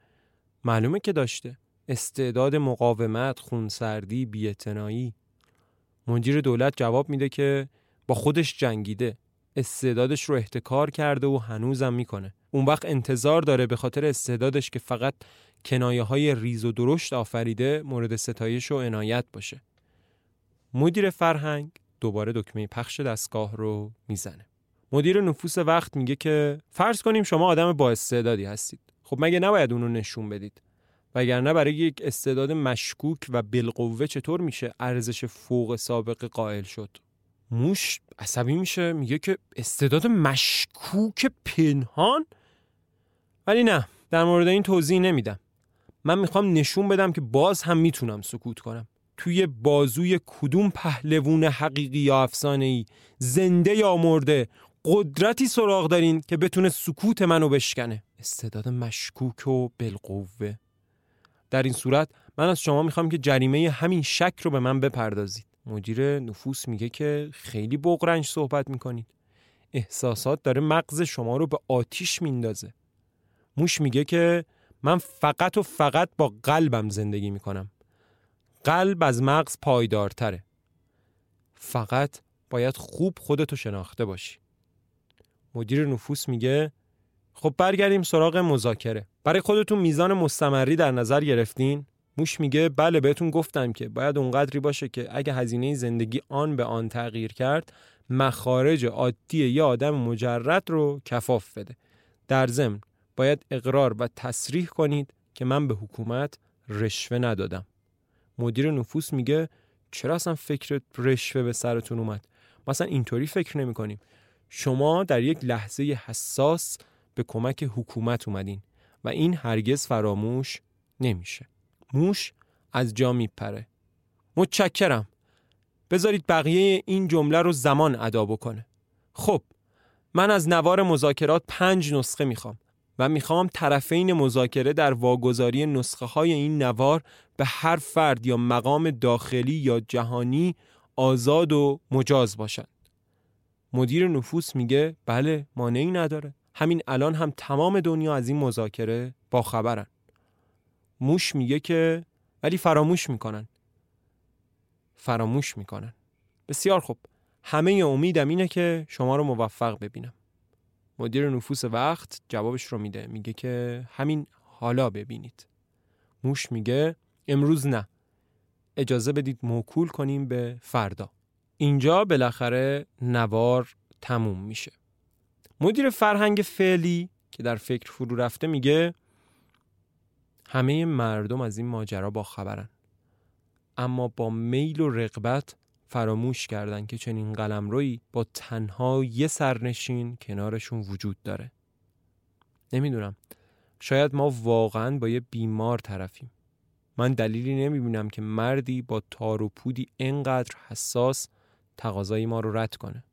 معلومه که داشته. استعداد مقاومت خونسردی بیعتنایی مدیر دولت جواب میده که با خودش جنگیده. استعدادش رو احتکار کرده و هنوزم می‌کنه. اون وقت انتظار داره به خاطر استعدادش که فقط کنایه های ریز و درشت آفریده مورد ستایش و عنایت باشه. مدیر فرهنگ دوباره دکمه پخش دستگاه رو می‌زنه. مدیر نفوس وقت میگه که فرض کنیم شما آدم با استعدادی هستید. خب مگه نباید اونو نشون بدید؟ وگرنه برای یک استعداد مشکوک و بالقوه چطور میشه ارزش فوق سابقه قائل شد؟ موش عصبی میشه میگه که استعداد مشکوک پنهان؟ ولی نه در مورد این توضیح نمیدم. من می‌خوام نشون بدم که باز هم می‌تونم سکوت کنم. توی بازوی کدوم پهلوون حقیقی یا افسانه ای زنده یا مرده قدرتی سراغ دارین که بتونه سکوت منو بشکنه؟ استعداد مشکوک و بالقوه. در این صورت من از شما می‌خوام که جریمه همین شک رو به من بپردازید. مدیر نفوس میگه که خیلی بغرنج صحبت می‌کنید. احساسات داره مغز شما رو به آتیش میندازه. موش میگه که من فقط و فقط با قلبم زندگی می‌کنم. قلب از مغز پایدارتره. فقط باید خوب خودتو شناخته باشی. مدیر نفوس میگه خب برگردیم سراغ مذاکره. برای خودتون میزان مستمری در نظر گرفتین؟ موش میگه بله بهتون گفتم که باید اونقدری باشه که اگه هزینه زندگی آن به آن تغییر کرد مخارج عادی یه آدم مجرد رو کفاف بده. در ضمن باید اقرار و تصریح کنید که من به حکومت رشوه ندادم. مدیر نفوس میگه چرا اصلا فکر رشوه به سرتون اومد؟ مثلا اینطوری فکر نمی کنیم شما در یک لحظه حساس به کمک حکومت اومدین و این هرگز فراموش نمیشه. موش از جا میپره. متشکرم. بذارید بقیه این جمله رو زمان ادا بکنه. خب من از نوار مذاکرات پنج نسخه می‌خوام. و می‌خوام طرفین مذاکره در واگذاری نسخه های این نوار به هر فرد یا مقام داخلی یا جهانی آزاد و مجاز باشند. مدیر نفوس میگه بله مانعی نداره. همین الان هم تمام دنیا از این مذاکره با خبرن. موش میگه که ولی فراموش می‌کنن. فراموش می‌کنن. بسیار خوب. همه امیدم اینه که شما رو موفق ببینم. مدیر نفوس وقت جوابش رو میده. میگه که همین حالا ببینید. موش میگه امروز نه. اجازه بدید موکول کنیم به فردا. اینجا بالاخره نوار تموم میشه. مدیر فرهنگ فعلی که در فکر فرو رفته میگه همه مردم از این ماجرا با خبرن اما با میل و رقبت فراموش کردن که چنین قلمرویی با تنها یه سرنشین کنارشون وجود داره. نمی‌دونم. شاید ما واقعا با یه بیمار طرفیم. من دلیلی نمی‌بینم که مردی با تار و پودی انقدر حساس تقاضای ما رو رد کنه.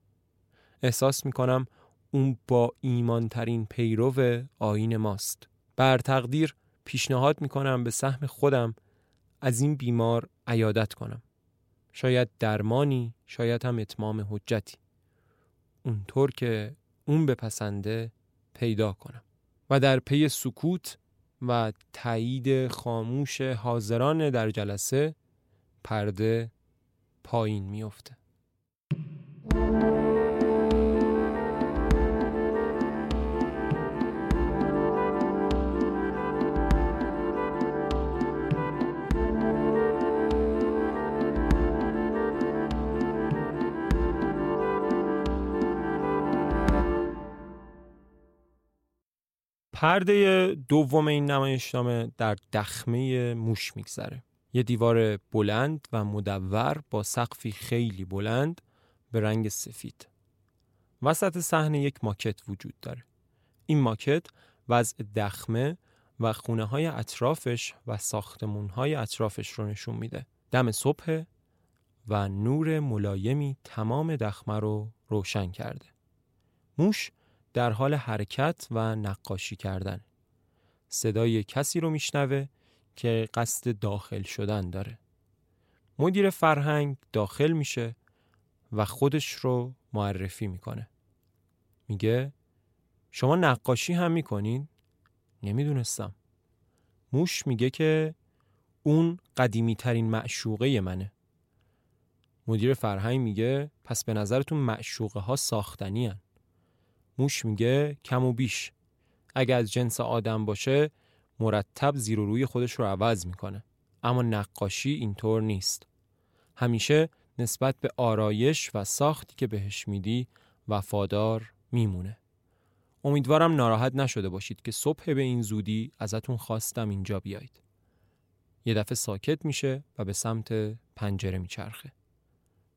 احساس می‌کنم اون با ایمانترین پیرو آین ماست. بر تقدیر پیشنهاد می‌کنم به سهم خودم از این بیمار عیادت کنم. شاید درمانی شاید هم اتمام حجتی اونطور که اون بپسنده پیدا کنم و در پی سکوت و تایید خاموش حاضران در جلسه پرده پایین میافته. پرده دوم این نمایشنامه در دخمه موش میگذره. یه دیوار بلند و مدور با سقفی خیلی بلند به رنگ سفید. وسط صحنه یک ماکت وجود داره. این ماکت وضع دخمه و خونه های اطرافش و ساختمون های اطرافش رو نشون میده. دم صبح و نور ملایمی تمام دخمه رو روشن کرده. موش در حال حرکت و نقاشی کردن. صدای کسی رو میشنوه که قصد داخل شدن داره. مدیر فرهنگ داخل میشه و خودش رو معرفی می‌کنه. میگه شما نقاشی هم می‌کنین؟ نمی‌دونستم. موش میگه که اون قدیمی ترین معشوقه منه. مدیر فرهنگ میگه پس به نظرتون معشوقه ها ساختنی هن. موش میگه کم و بیش. اگه از جنس آدم باشه مرتب زیر و روی خودش رو عوض می‌کنه. اما نقاشی اینطور نیست. همیشه نسبت به آرایش و ساختی که بهش میدی وفادار میمونه. امیدوارم ناراحت نشده باشید که صبح به این زودی ازتون خواستم اینجا بیایید یه دفعه ساکت میشه و به سمت پنجره میچرخه.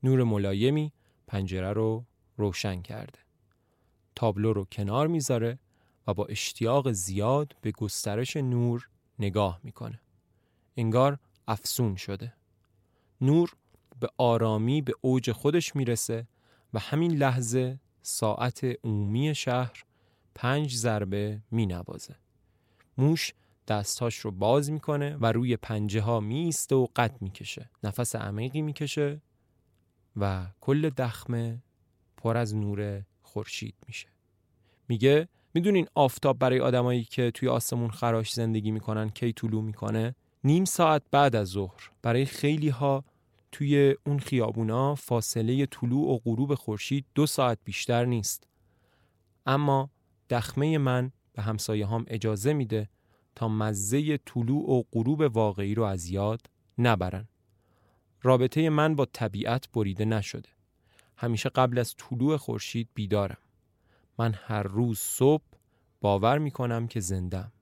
نور ملایمی پنجره رو روشن کرده. تابلو رو کنار می‌ذاره و با اشتیاق زیاد به گسترش نور نگاه می‌کنه. انگار افسون شده. نور به آرامی به اوج خودش می‌رسه و همین لحظه ساعت عمومی شهر پنج ضربه مینوازه. موش دستاش رو باز می‌کنه و روی پنجه ها میسته و قد می‌کشه. نفس عمیقی می‌کشه و کل دخمه پر از نور خورشید میشه. میگه می‌دونین آفتاب برای آدمایی که توی آسمون خراش زندگی می‌کنن کی طولو می‌کنه؟ نیم ساعت بعد از ظهر. برای خیلی ها توی اون خیابونا فاصله طلوع و غروب خورشید دو ساعت بیشتر نیست. اما دخمه من به همسایه هم اجازه میده تا مزه طلوع و غروب واقعی رو از یاد نبرن. رابطه من با طبیعت بریده نشده. همیشه قبل از طلوع خورشید بیدارم. من هر روز صبح باور می‌کنم که زندم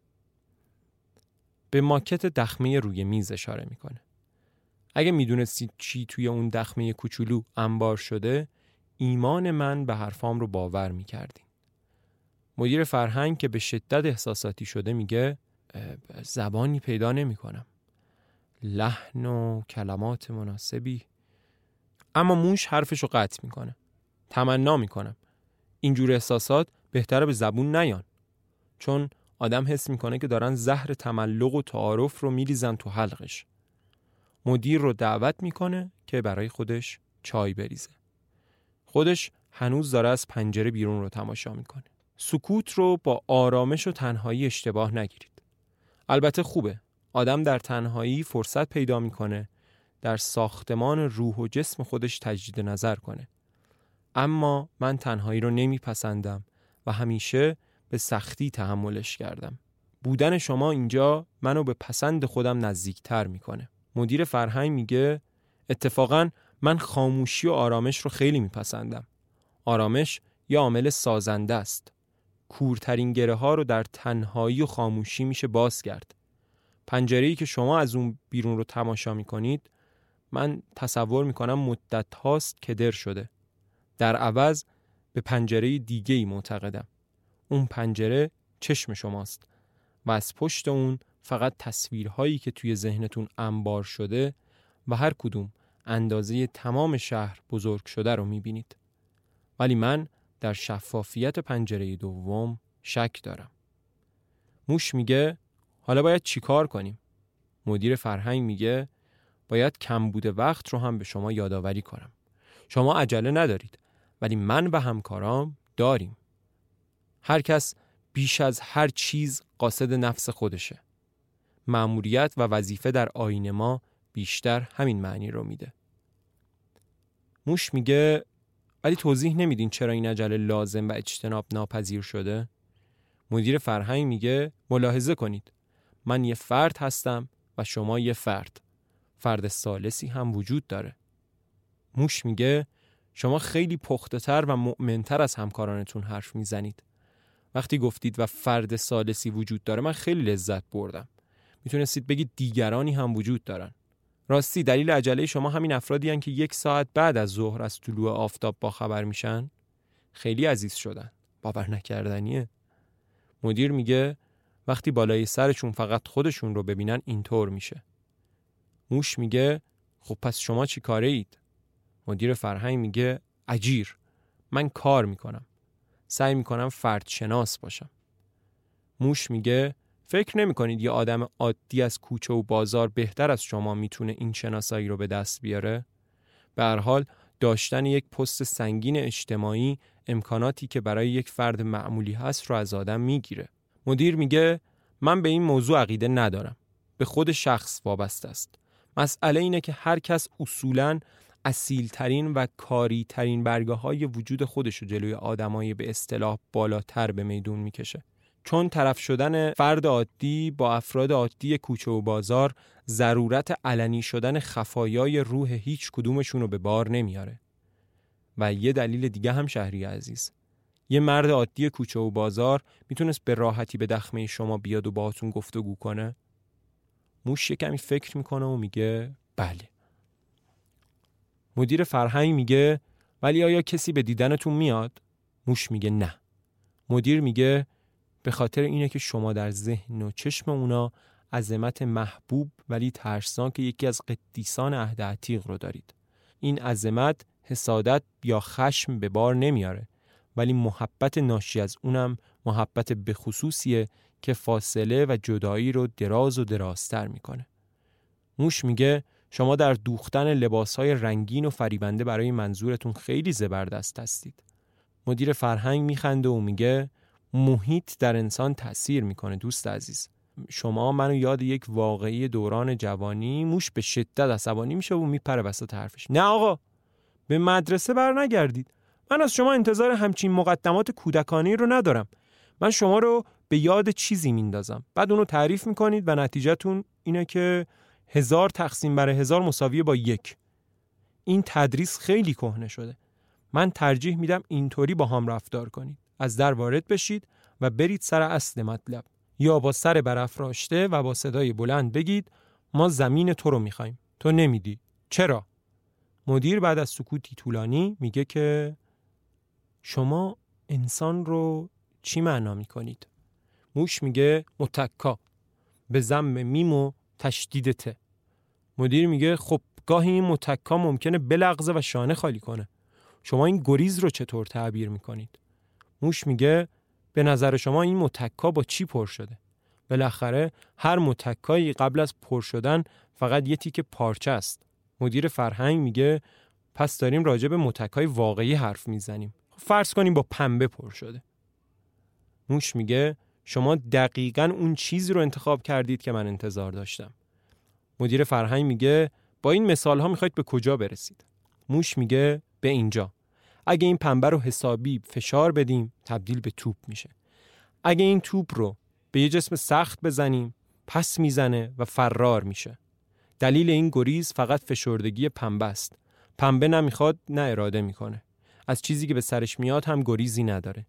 به ماکت دخمه روی میز اشاره می‌کنه. اگه می‌دونستید چی توی اون دخمه کوچولو انبار شده ایمان من به حرفام رو باور می‌کردین. مدیر فرهنگ که به شدت احساساتی شده میگه زبانی پیدا نمی‌کنم. لحن و کلمات مناسبی اما موش حرفشو قطع می‌کنه. تمنا می‌کنم. اینجور احساسات بهتره به زبون نیان. چون آدم حس می‌کنه که دارن زهر تملق و تعارف رو میریزن تو حلقش. مدیر رو دعوت می‌کنه که برای خودش چای بریزه. خودش هنوز داره از پنجره بیرون رو تماشا می‌کنه. سکوت رو با آرامش و تنهایی اشتباه نگیرید. البته خوبه. آدم در تنهایی فرصت پیدا می‌کنه در ساختمان روح و جسم خودش تجدید نظر کنه. اما من تنهایی رو نمیپسندم و همیشه به سختی تحملش کردم. بودن شما اینجا منو به پسند خودم نزدیکتر می‌کنه. مدیر فرهنگ میگه اتفاقا من خاموشی و آرامش رو خیلی میپسندم. آرامش یه عامل سازنده است. کورترین گره ها رو در تنهایی و خاموشی میشه باز کرد پنجره که شما از اون بیرون رو تماشا می‌کنید من تصور می‌کنم مدت هاست که در شده در عوض به پنجره دیگه ای معتقدم اون پنجره چشم شماست و از پشت اون فقط تصویرهایی که توی ذهنتون انبار شده و هر کدوم اندازه تمام شهر بزرگ شده رو می‌بینید. ولی من در شفافیت پنجره دوم شک دارم. موش میگه حالا باید چیکار کنیم؟ مدیر فرهنگ میگه باید کمبود وقت رو هم به شما یادآوری کنم. شما عجله ندارید ولی من و همکارام داریم. هر کس بیش از هر چیز قاصد نفس خودشه. مأموریت و وظیفه در آین ما بیشتر همین معنی رو میده. موش میگه ولی توضیح نمیدین چرا این عجله لازم و اجتناب ناپذیر شده؟ مدیر فرهنگ میگه ملاحظه کنید. من یه فرد هستم و شما یه فرد. فرد سالسی هم وجود داره. موش میگه شما خیلی پخته تر و مؤمنتر از همکارانتون حرف می‌زنید. وقتی گفتید و فرد سالسی وجود داره من خیلی لذت بردم. می‌تونستید بگید دیگرانی هم وجود دارن. راستی دلیل عجله شما همین افرادی هن که یک ساعت بعد از ظهر از طلوع آفتاب با خبر میشن؟ خیلی عزیز شدن. باور نکردنیه. مدیر میگه وقتی بالای سرشون فقط خودشون رو ببینن اینطور میشه. موش میگه خب پس شما چی کاره اید؟ مدیر فرهنگ میگه اجیر من کار می‌کنم. سعی می‌کنم فرد شناس باشم. موش میگه فکر نمی کنید یه آدم عادی از کوچه و بازار بهتر از شما می‌تونه این شناسایی رو به دست بیاره؟ به حال داشتن یک پست سنگین اجتماعی امکاناتی که برای یک فرد معمولی هست رو از آدم می‌گیره. مدیر میگه من به این موضوع عقیده ندارم. به خود شخص وابسته است. مسئله اینه که هر کس اصولاً اصیلترین و کاری ترین برگه های وجود خودش رو جلوی آدمای به اصطلاح بالاتر به میدون می‌کشه. چون طرف شدن فرد عادی با افراد عادی کوچه و بازار ضرورت علنی شدن خفایای روح هیچ کدومشون رو به بار نمیاره. و یه دلیل دیگه هم شهری عزیز. یه مرد عادی کوچه و بازار می‌تونست به راحتی به دخمه شما بیاد و باهاتون گفتگو کنه؟ موش یه کمی فکر می‌کنه و میگه بله. مدیر فرهنگ میگه ولی آیا کسی به دیدنتون میاد؟ موش میگه نه. مدیر میگه به خاطر اینه که شما در ذهن و چشم اونا عظمت محبوب ولی ترسناک یکی از قدیسان عهد عتیق رو دارید. این عظمت حسادت یا خشم به بار نمیاره ولی محبت ناشی از اونم محبت به خصوصیه که فاصله و جدایی رو دراز و درازتر می‌کنه. موش میگه شما در دوختن لباسهای رنگین و فریبنده برای منظورتون خیلی زبردست هستید. مدیر فرهنگ میخنده و میگه محیط در انسان تأثیر می‌کنه دوست عزیز شما منو یاد یک واقعی دوران جوانی موش به شدت عصبانی میشه و میپره وسط حرفش نه آقا به مدرسه بر نگردید من از شما انتظار همچین مقدمات کودکانی رو ندارم من شما رو به یاد چیزی میندازم. بعد اونو تعریف می‌کنید و نتیجهتون اینه که هزار تقسیم بر هزار مساویه با یک. این تدریس خیلی کهنه شده. من ترجیح میدم اینطوری با هم رفتار کنید. از در وارد بشید و برید سر اصل مطلب. یا با سر برافراشته و با صدای بلند بگید ما زمین تو رو می‌خوایم. تو نمیدی. چرا؟ مدیر بعد از سکوتی طولانی میگه که شما انسان رو چی معنا می‌کنید؟ موش میگه متکا. به زم میم و تشدیدته. مدیر میگه خب گاهی این متکا ممکنه بلغزه و شانه خالی کنه. شما این گریز رو چطور تعبیر می‌کنید؟ موش میگه به نظر شما این متکا با چی پر شده؟ بالاخره هر متکایی قبل از پر شدن فقط یه تیک پارچه است. مدیر فرهنگ میگه پس داریم راجع به متکای واقعی حرف می‌زنیم. خب فرض کنیم با پنبه پر شده. موش میگه شما دقیقا اون چیزی رو انتخاب کردید که من انتظار داشتم. مدیر فرهنگ میگه با این مثال ها می‌خواید به کجا برسید؟ موش میگه به اینجا. اگه این پنبه رو حسابی فشار بدیم تبدیل به توپ میشه. اگه این توپ رو به یه جسم سخت بزنیم پس می‌زنه و فرار میشه. دلیل این گریز فقط فشردگی پنبه است. پنبه نمی‌خواد نه اراده می‌کنه. از چیزی که به سرش میاد هم گریزی نداره.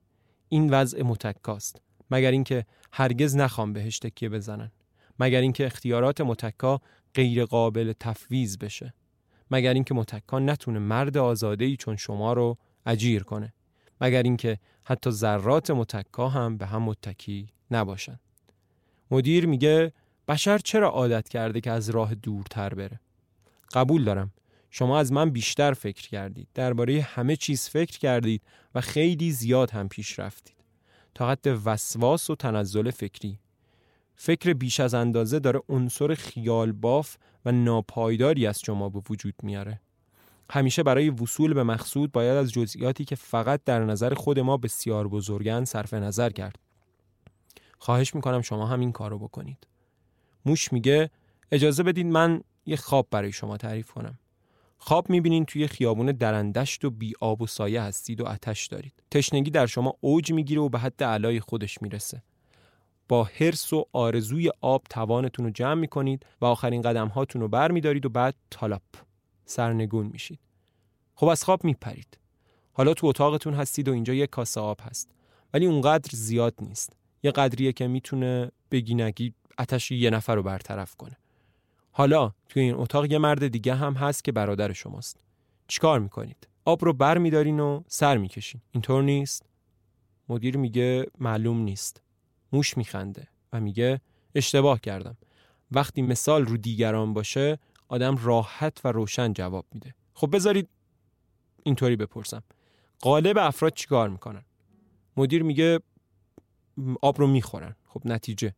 این وضع متکاست. مگر اینکه هرگز نخوام بهش تکیه بزنن. مگر اینکه اختیارات متکا غیر قابل تفویض بشه. مگر اینکه متکا نتونه مرد آزاده ای چون شما رو اجیر کنه. مگر اینکه حتی ذرات متکا هم به هم متکی نباشن. مدیر میگه بشر چرا عادت کرده که از راه دورتر بره؟ قبول دارم. شما از من بیشتر فکر کردید. درباره همه چیز فکر کردید و خیلی زیاد هم پیش رفتید. تا حد وسواس و تنزل فکری. فکر بیش از اندازه داره عنصر خیال باف و ناپایداری از شما به وجود میاره. همیشه برای وصول به مقصود باید از جزئیاتی که فقط در نظر خود ما بسیار بزرگن صرف نظر کرد. خواهش می‌کنم شما هم این کارو بکنید. موش میگه اجازه بدید من یه خواب برای شما تعریف کنم. خواب می‌بینین توی خیابون درندشت و بی آب و سایه هستید و آتش دارید. تشنگی در شما اوج می‌گیره و به حد علای خودش می‌رسه. با حرس و آرزوی آب توانتون رو جمع می‌کنید و آخرین قدم هاتون رو بر میدارید و بعد تالاپ سرنگون میشید. خب از خواب میپرید. حالا تو اتاقتون هستید و اینجا یک کاسه آب هست. ولی اونقدر زیاد نیست. یه قدریه که می‌تونه بگی نگی آتش یه نفر رو برطرف کنه. حالا توی این اتاق یه مرد دیگه هم هست که برادر شماست. چیکار می‌کنید؟ آب رو بر میدارین و سر می‌کشین. اینطور نیست. مدیر میگه معلوم نیست. موش میخنده و میگه اشتباه کردم. وقتی مثال رو دیگران باشه آدم راحت و روشن جواب میده. خب بذارید اینطوری بپرسم. قالب افراد چیکار می‌کنن؟ مدیر میگه آب رو می‌خورن. خب نتیجه.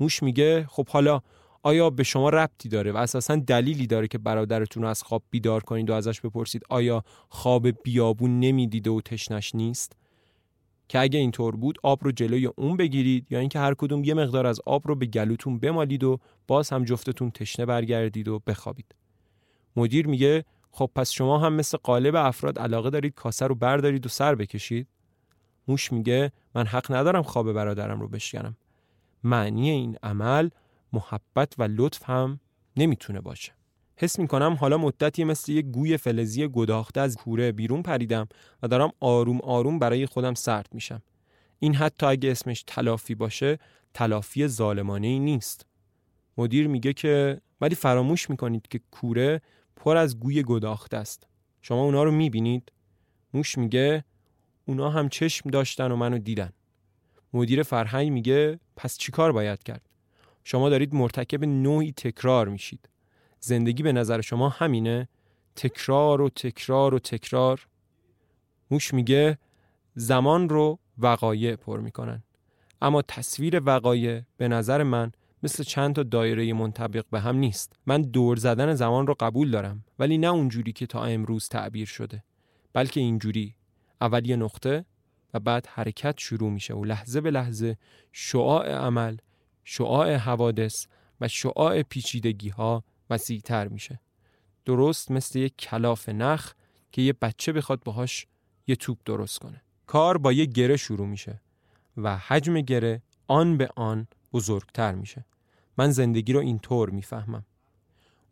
موش میگه خب حالا آیا به شما ربطی داره و اساسا دلیلی داره که برادرتون رو از خواب بیدار کنید و ازش بپرسید آیا خواب بیابون نمی‌دیده و تشنش نیست؟ که اگه اینطور بود آب رو جلوی اون بگیرید یا اینکه هر کدوم یه مقدار از آب رو به گلوتون بمالید و باز هم جفتتون تشنه برگردید و بخوابید. مدیر میگه خب پس شما هم مثل قالب افراد علاقه دارید کاسه رو بردارید و سر بکشید؟ موش میگه من حق ندارم خواب برادرم رو بشکنم. معنی این عمل محبت و لطف هم نمی‌تونه باشه. حس می‌کنم حالا مدتی مثل یه گوی فلزی گداخته از کوره بیرون پریدم و دارم آروم آروم برای خودم سرد میشم. این حتی اگه اسمش تلافی باشه تلافی ظالمانه ای نیست. مدیر میگه که ولی فراموش می‌کنید که کوره پر از گوی گداخته است. شما اونا رو می‌بینید؟ موش میگه اونا هم چشم داشتن و منو دیدن. مدیر فرهنگ میگه پس چیکار باید کرد؟ شما دارید مرتکب نوعی تکرار میشید. زندگی به نظر شما همینه؟ تکرار و تکرار و تکرار؟ موش میگه زمان رو وقایع پر می‌کنن. اما تصویر وقایع به نظر من مثل چند تا دایره منطبق به هم نیست. من دور زدن زمان رو قبول دارم ولی نه اونجوری که تا امروز تعبیر شده. بلکه اینجوری. اول یه نقطه و بعد حرکت شروع میشه و لحظه به لحظه شعاع عمل شعاع حوادث و شعاع پیچیدگی ها وسیعتر میشه. درست مثل یک کلاف نخ که یه بچه بخواد باهاش یه توپ درست کنه. کار با یه گره شروع میشه و حجم گره آن به آن بزرگتر میشه. من زندگی رو اینطور می‌فهمم.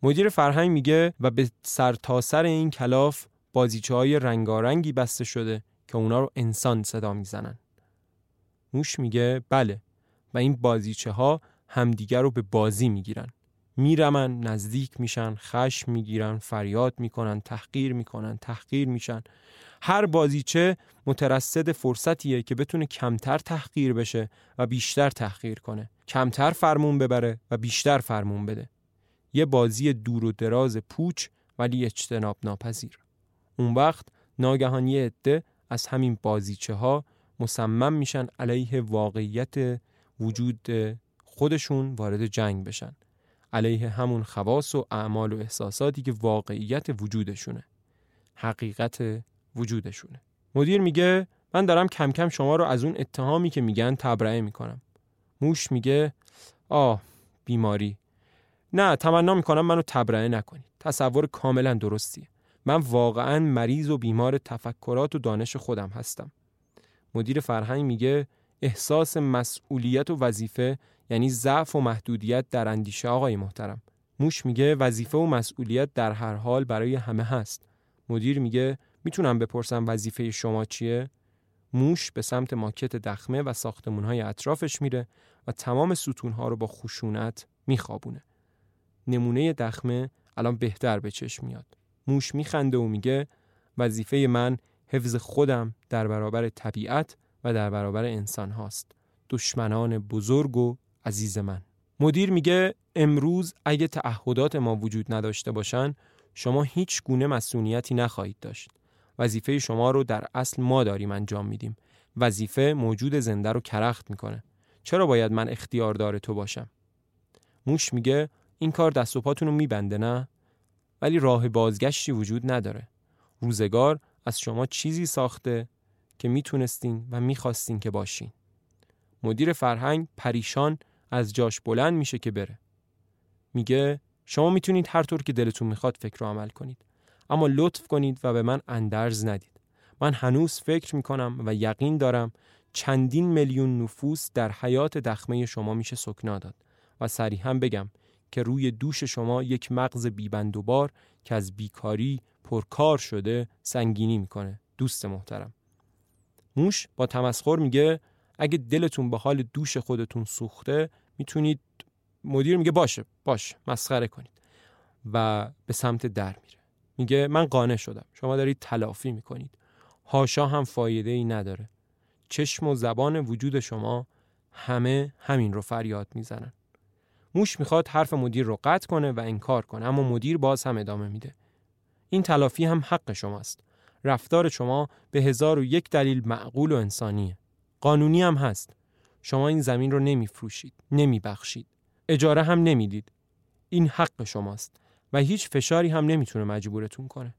مدیر فرهنگ میگه و به سرتاسر سر این کلاف بازیچه های رنگارنگی بسته شده که اونا رو انسان صدا می‌زنن. موش میگه بله و این بازیچه ها همدیگر رو به بازی می‌گیرن. میرمن نزدیک میشن خشم می‌گیرن فریاد می‌کنن تحقیر می‌کنن تحقیر میشن. هر بازیچه مترصد فرصتیه که بتونه کمتر تحقیر بشه و بیشتر تحقیر کنه. کمتر فرمون ببره و بیشتر فرمون بده. یه بازی دور و دراز پوچ ولی اجتناب ناپذیر اون وقت ناگهان عده از همین بازیچه ها مصمم میشن علیه واقعیت وجود خودشون وارد جنگ بشن. علیه همون خواص و اعمال و احساساتی که واقعیت وجودشونه. حقیقت وجودشونه. مدیر میگه من دارم کم کم شما رو از اون اتهامی که میگن تبرئه می‌کنم. موش میگه آه بیماری. نه تمنا می‌کنم منو تبرئه نکنید تصور کاملا درستیه. من واقعا مریض و بیمار تفکرات و دانش خودم هستم. مدیر فرهنگ میگه احساس مسئولیت و وظیفه یعنی ضعف و محدودیت در اندیشه آقای محترم. موش میگه وظیفه و مسئولیت در هر حال برای همه هست. مدیر میگه می‌تونم بپرسم وظیفه شما چیه؟ موش به سمت ماکت دخمه و ساختمونهای اطرافش میره و تمام ستونها رو با خشونت میخوابونه. نمونه دخمه الان بهتر به چشم میاد. موش میخنده و میگه وظیفه من حفظ خودم در برابر طبیعت و در برابر انسان هاست. دشمنان بزرگ و عزیز من. مدیر میگه امروز اگه تعهدات ما وجود نداشته باشن شما هیچ گونه مسئولیتی نخواهید داشت. وظیفه شما رو در اصل ما داریم انجام میدیم. وظیفه موجود زنده رو کرخت می‌کنه. چرا باید من اختیاردار تو باشم؟ موش میگه این کار دست و پاتون رو میبنده نه؟ ولی راه بازگشتی وجود نداره. روزگار از شما چیزی ساخته که می‌تونستین و می‌خواستین که باشین. مدیر فرهنگ پریشان از جاش بلند میشه که بره. میگه شما می‌تونید هر طور که دلتون می‌خواد فکر و عمل کنید. اما لطف کنید و به من اندرز ندید. من هنوز فکر می‌کنم و یقین دارم چندین میلیون نفوس در حیات دخمه شما میشه سکنا داد. و صریحا بگم که روی دوش شما یک مغز بیبند و بار که از بیکاری پرکار شده سنگینی می‌کنه. دوست محترم. موش با تمسخر میگه اگه دلتون به حال دوش خودتون سوخته می‌تونید مدیر میگه باشه باشه مسخره کنید. و به سمت در میره. میگه من قانع شدم. شما دارید تلافی می‌کنید. هاشا هم فایده ای نداره. چشم و زبان وجود شما همه همین رو فریاد می‌زنن. موش می‌خواد حرف مدیر رو قطع کنه و انکار کنه اما مدیر باز هم ادامه میده. این تلافی هم حق شماست. رفتار شما به هزار و یک دلیل معقول و انسانیه. قانونی هم هست. شما این زمین رو نمیفروشید نمیبخشید. اجاره هم نمی‌دید. این حق شماست و هیچ فشاری هم نمی‌تونه مجبورتون کنه.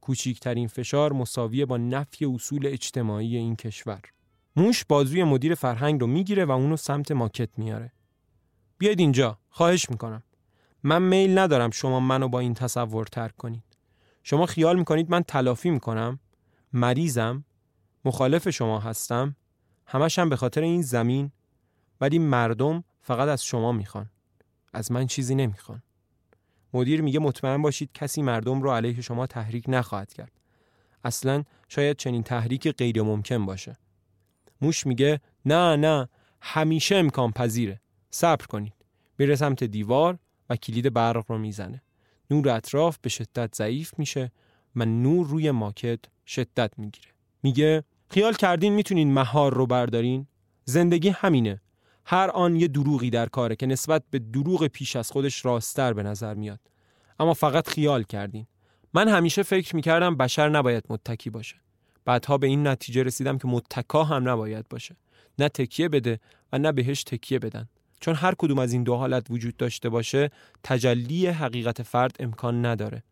کوچیکترین فشار مساویه با نفی اصول اجتماعی این کشور. موش بازوی مدیر فرهنگ رو می‌گیره و اونو سمت ماکت میاره بیاید اینجا. خواهش می‌کنم. من میل ندارم شما منو با این تصور ترک کنید. شما خیال می‌کنید من تلافی می‌کنم؟ مریضم؟ مخالف شما هستم؟ همشم به خاطر این زمین؟ ولی مردم فقط از شما می‌خوان. از من چیزی نمی‌خوان. مدیر میگه مطمئن باشید کسی مردم رو علیه شما تحریک نخواهد کرد. اصلا شاید چنین تحریک غیر ممکن باشه. موش میگه نه نه همیشه امکان پذیره. صبر کنید. میره سمت دیوار و کلید برق رو می‌زنه. نور اطراف به شدت ضعیف میشه و نور روی ماکت شدت می‌گیره. میگه خیال کردین می‌تونین مهار رو بردارین؟ زندگی همینه. هر آن یه دروغی در کاره که نسبت به دروغ پیش از خودش راستر به نظر میاد. اما فقط خیال کردین. من همیشه فکر می‌کردم بشر نباید متکی باشه. بعدها به این نتیجه رسیدم که متکا هم نباید باشه. نه تکیه بده و نه بهش تکیه بدن. چون هر کدوم از این دو حالت وجود داشته باشه تجلی حقیقت فرد امکان نداره.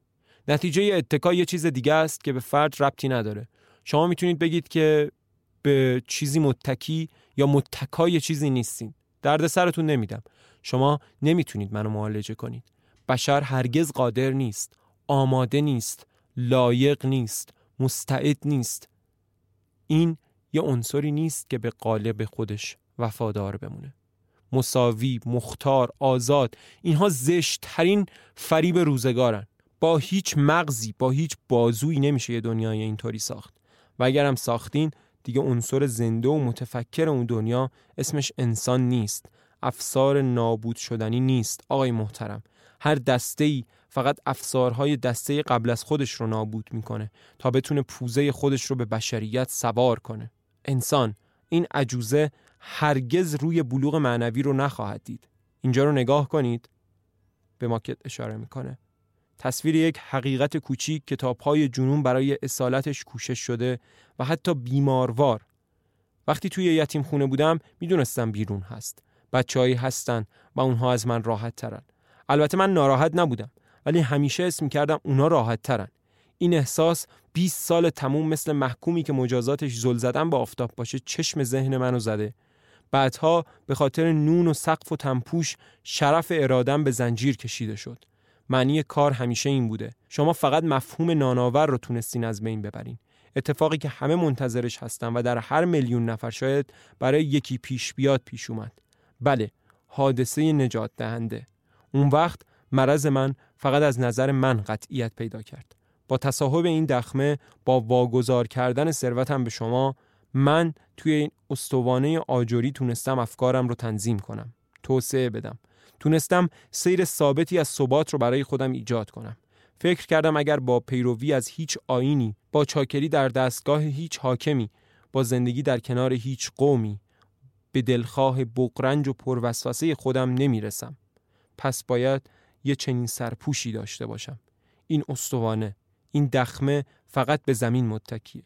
نتیجه اتکا یه چیز دیگه است که به فرد ربطی نداره. شما می‌تونید بگید که به چیزی متکی یا متکای چیزی نیستین. درد سرتون نمیدم. شما نمی‌تونید منو معالجه کنید. بشر هرگز قادر نیست آماده نیست لایق نیست مستعد نیست. این یه عنصری نیست که به قالب خودش وفادار بمونه. مساوی، مختار، آزاد اینها زشتترین فریب روزگارن. با هیچ مغزی با هیچ بازویی نمیشه یه دنیای اینطوری ساخت. و اگرم ساختین دیگه عنصر زنده و متفکر اون دنیا اسمش انسان نیست. افسار نابود شدنی نیست آقای محترم. هر دسته ای فقط افسارهای دسته قبل از خودش رو نابود می‌کنه تا بتونه پوزه خودش رو به بشریت سوار کنه. انسان این عجوزه هرگز روی بلوغ معنوی رو نخواهد دید. اینجا رو نگاه کنید. به ماکت اشاره می‌کنه. تصویر یک حقیقت کوچیک که تا پای جنون برای اصالتش کوشش شده و حتی بیماروار. وقتی توی یتیم خونه بودم می‌دونستم بیرون هست. بچههایی هستن و اونها از من راحت ترن البته من ناراحت نبودم ولی همیشه اسم می‌کردم اونا راحت ترن این احساس 20 سال تموم مثل محکومی که مجازاتش زل زدن با آفتاب باشه چشم ذهن منو زده. بعدها به خاطر نون و سقف و تنپوش شرف ارادم به زنجیر کشیده شد. معنی کار همیشه این بوده. شما فقط مفهوم ناناور رو تونستین از بین ببرین. اتفاقی که همه منتظرش هستن و در هر میلیون نفر شاید برای یکی پیش بیاد پیش اومد. بله حادثه نجات دهنده. اون وقت مرض من فقط از نظر من قطعیت پیدا کرد. با تصاحب این دخمه با واگذار کردن ثروتم به شما من توی این استوانه آجوری تونستم افکارم رو تنظیم کنم. توسعه بدم. تونستم سیر ثابتی از ثبات رو برای خودم ایجاد کنم. فکر کردم اگر با پیروی از هیچ آینی با چاکری در دستگاه هیچ حاکمی با زندگی در کنار هیچ قومی به دلخواه بقرنج و پروسوسه خودم نمی‌رسم. پس باید یه چنین سرپوشی داشته باشم. این استوانه این دخمه فقط به زمین متکیه.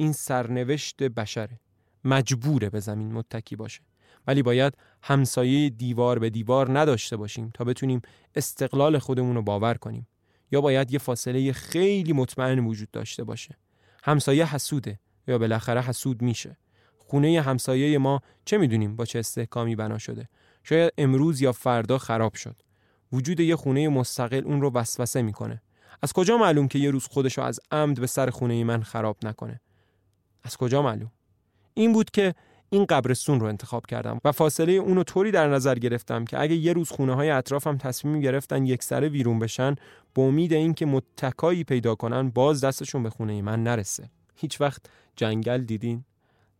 این سرنوشت بشره. مجبوره به زمین متکی باشه. ولی باید همسایه دیوار به دیوار نداشته باشیم تا بتونیم استقلال خودمون رو باور کنیم. یا باید یه فاصله خیلی مطمئن وجود داشته باشه. همسایه حسوده یا بالاخره حسود میشه. خونه همسایه ما چه می‌دونیم با چه استحکامی بنا شده؟ شاید امروز یا فردا خراب شد. وجود یه خونه مستقل اون رو وسوسه می‌کنه. از کجا معلوم که یه روز خودش از عمد به سر خونه من خراب نکنه؟ از کجا معلوم؟ این بود که این قبرستون رو انتخاب کردم و فاصله اونو طوری در نظر گرفتم که اگه یه روز خونه های اطرافم تصمیم گرفتن یک سره ویرون بشن با امید اینکه متکایی پیدا کنن باز دستشون به خونه من نرسه. هیچ وقت جنگل دیدین؟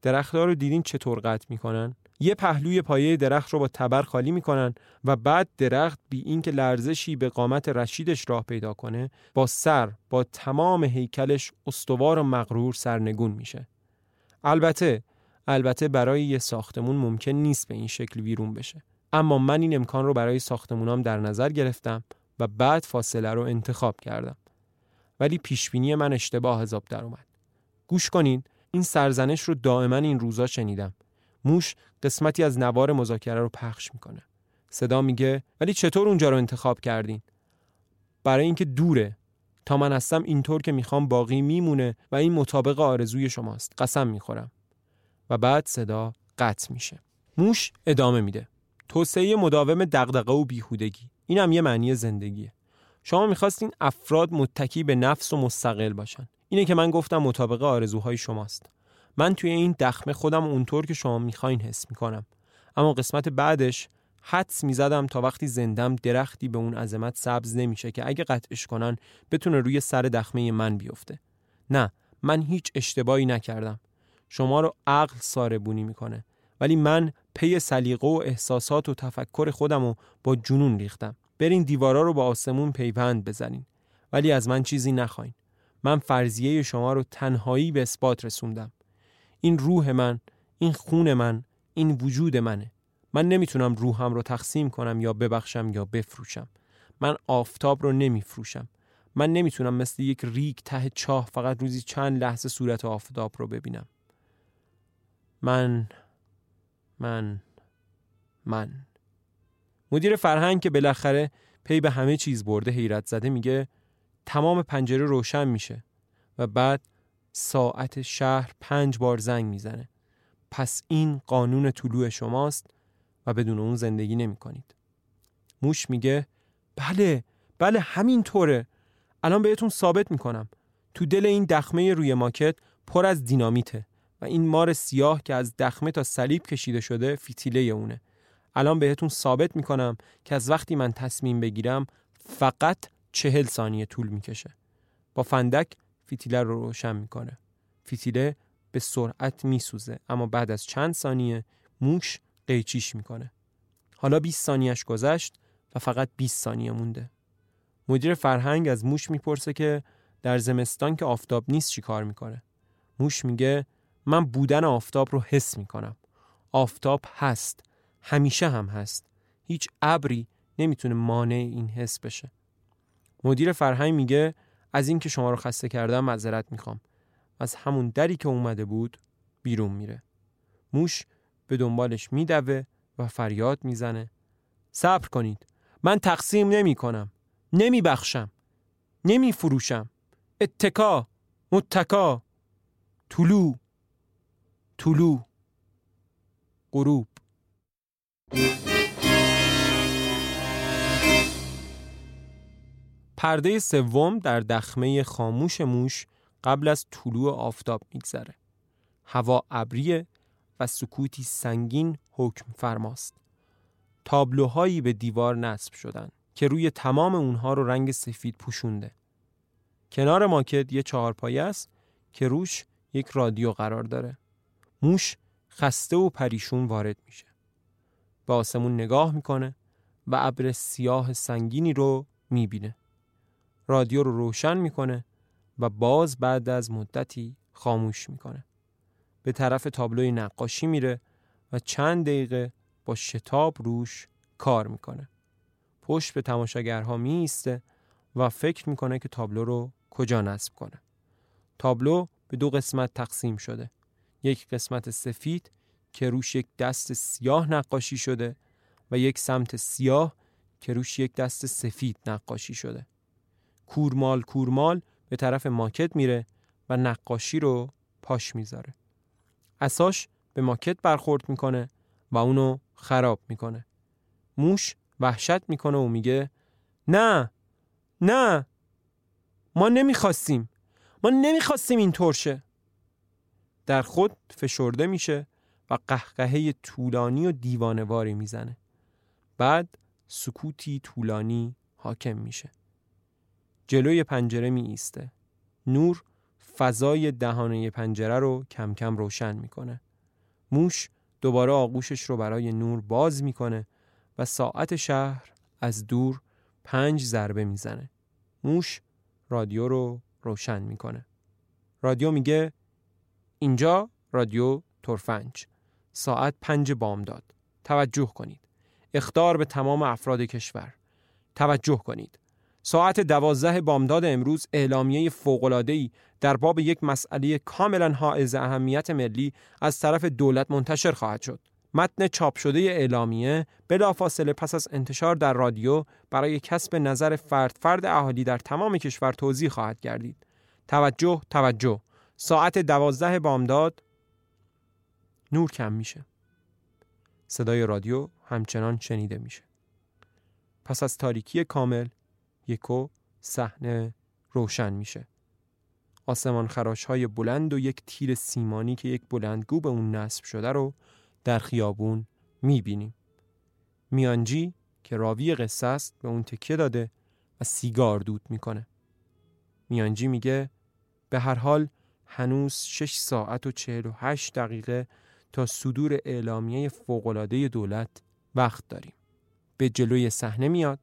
درختها رو دیدین چطور قطع می‌کنن؟ یه پهلوی پایه درخت رو با تبر خالی می‌کنن و بعد درخت بی اینکه لرزشی به قامت رشیدش راه پیدا کنه با سر با تمام هیکلش استوار و مغرور سرنگون میشه. البته البته برای یه ساختمون ممکن نیست به این شکل ویرون بشه. اما من این امکان رو برای ساختمونام در نظر گرفتم و بعد فاصله رو انتخاب کردم. ولی پیشبینی من اشتباه حساب در اومد. گوش کنین این سرزنش رو دائما این روزا شنیدم. موش قسمتی از نوار مذاکره رو پخش می‌کنه. صدا میگه ولی چطور اونجا رو انتخاب کردین؟ برای اینکه دوره. تا من هستم اینطور که می‌خوام باقی میمونه و این مطابق آرزوی شماست. قسم می‌خورم. و بعد صدا قطع میشه. موش ادامه میده. توسعه مداوم دغدغه و بیهودگی. اینم یه معنی زندگیه. شما می‌خواستین افراد متکی به نفس و مستقل باشن. اینه که من گفتم مطابق آرزوهای شماست. من توی این دخمه خودم اونطور که شما می‌خواین حس می‌کنم. اما قسمت بعدش حدس می‌زدم تا وقتی زندم درختی به اون عظمت سبز نمیشه که اگه قطعش کنن بتونه روی سر دخمه من بیفته. نه من هیچ اشتباهی نکردم. شما رو عقل ساربونی می‌کنه. ولی من پی سلیقه و احساسات و تفکر خودم رو با جنون ریختم. برین دیوارا رو با آسمون پیوند بزنین. ولی از من چیزی نخواین. من فرضیه شما رو تنهایی به اثبات رسوندم. این روح من این خون من این وجود منه. من نمی‌تونم روحم رو تقسیم کنم یا ببخشم یا بفروشم. من آفتاب رو نمیفروشم. من نمی‌تونم مثل یک ریگ ته چاه فقط روزی چند لحظه صورت آفتاب رو ببینم. من من من. مدیر فرهنگ که بالاخره پی به همه چیز برده حیرت زده میگه تمام پنجره روشن میشه و بعد ساعت شهر پنج بار زنگ می‌زنه. پس این قانون طلوع شماست و بدون اون زندگی نمی کنید. موش میگه بله بله همین طوره الان بهتون ثابت می‌کنم. تو دل این دخمه روی ماکت پر از دینامیته و این مار سیاه که از دخمه تا صلیب کشیده شده فیتیله اونه. الان بهتون ثابت می‌کنم که از وقتی من تصمیم بگیرم فقط چهل ثانیه طول می‌کشه. با فندک فیتیله رو روشن می‌کنه. فیتیله به سرعت میسوزه اما بعد از چند ثانیه موش قیچیش می‌کنه. حالا 20 ثانیهش گذشت و فقط 20 ثانیه مونده. مدیر فرهنگ از موش می‌پرسه که در زمستان که آفتاب نیست چی کار می‌کنه. موش میگه من بودن آفتاب رو حس می‌کنم. آفتاب هست. همیشه هم هست. هیچ ابری نمی‌تونه مانع این حس بشه. مدیر فرهنگ میگه از اینکه شما رو خسته کردم معذرت می‌خوام. از همون دری که اومده بود بیرون میره. موش به دنبالش میدوه و فریاد می‌زنه. صبر کنید. من تقسیم نمی کنم نمی بخشم نمی فروشم اتکا. متکا. طلو طلو غروب. پرده سوم در دخمه خاموش موش قبل از طلوع آفتاب میگذره. هوا ابریه و سکوتی سنگین حکم فرماست. تابلوهایی به دیوار نصب شدن که روی تمام اونها رو رنگ سفید پوشونده. کنار ماکت یه چهارپایه است که روش یک رادیو قرار داره. موش خسته و پریشون وارد میشه. به آسمون نگاه می‌کنه و ابر سیاه سنگینی رو می‌بینه. رادیو رو روشن می‌کنه و باز بعد از مدتی خاموش می‌کنه. به طرف تابلوی نقاشی میره و چند دقیقه با شتاب روش کار می‌کنه. پشت به تماشاگرها میسته و فکر می‌کنه که تابلو رو کجا نصب کنه. تابلو به دو قسمت تقسیم شده. یک قسمت سفید که روش یک دست سیاه نقاشی شده و یک سمت سیاه که روش یک دست سفید نقاشی شده. کورمال کورمال به طرف ماکت میره و نقاشی رو پاش می‌ذاره. اساش به ماکت برخورد می‌کنه و اونو خراب می‌کنه. موش وحشت می‌کنه و میگه نه نه ما نمی‌خواستیم ما نمی‌خواستیم این شه در خود فشرده میشه و قهقهه طولانی و دیوانواری می‌زنه بعد سکوتی طولانی حاکم میشه جلوی پنجره می ایسته نور فضای دهانه پنجره رو کم کم روشن می‌کنه. موش دوباره آغوشش رو برای نور باز می‌کنه و ساعت شهر از دور پنج ضربه می‌زنه. موش رادیو رو روشن می‌کنه. رادیو میگه اینجا رادیو ترفنج. ساعت پنج بامداد توجه کنید. اختار به تمام افراد کشور. توجه کنید. ساعت دوازده بامداد امروز اعلامیه فوق‌العاده‌ای در باب یک مسئله کاملا حائز اهمیت ملی از طرف دولت منتشر خواهد شد. متن چاپ شده اعلامیه بلافاصله پس از انتشار در رادیو برای کسب نظر فرد فرد اهالی در تمام کشور توضیح خواهد گردید. توجه توجه ساعت دوازده بامداد نور کم میشه. صدای رادیو همچنان شنیده میشه. پس از تاریکی کامل یکو صحنه روشن میشه. آسمان خراش های بلند و یک تیر سیمانی که یک بلندگو به اون نصب شده رو در خیابون می‌بینیم. میانجی که راوی قصه است به اون تکیه داده و سیگار دود می‌کنه. میانجی میگه به هر حال هنوز 6 ساعت و 48 دقیقه تا صدور اعلامیه فوقالعاده دولت وقت داریم. به جلوی صحنه میاد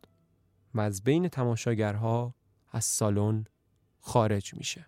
و از بین تماشاگرها از سالن خارج میشه.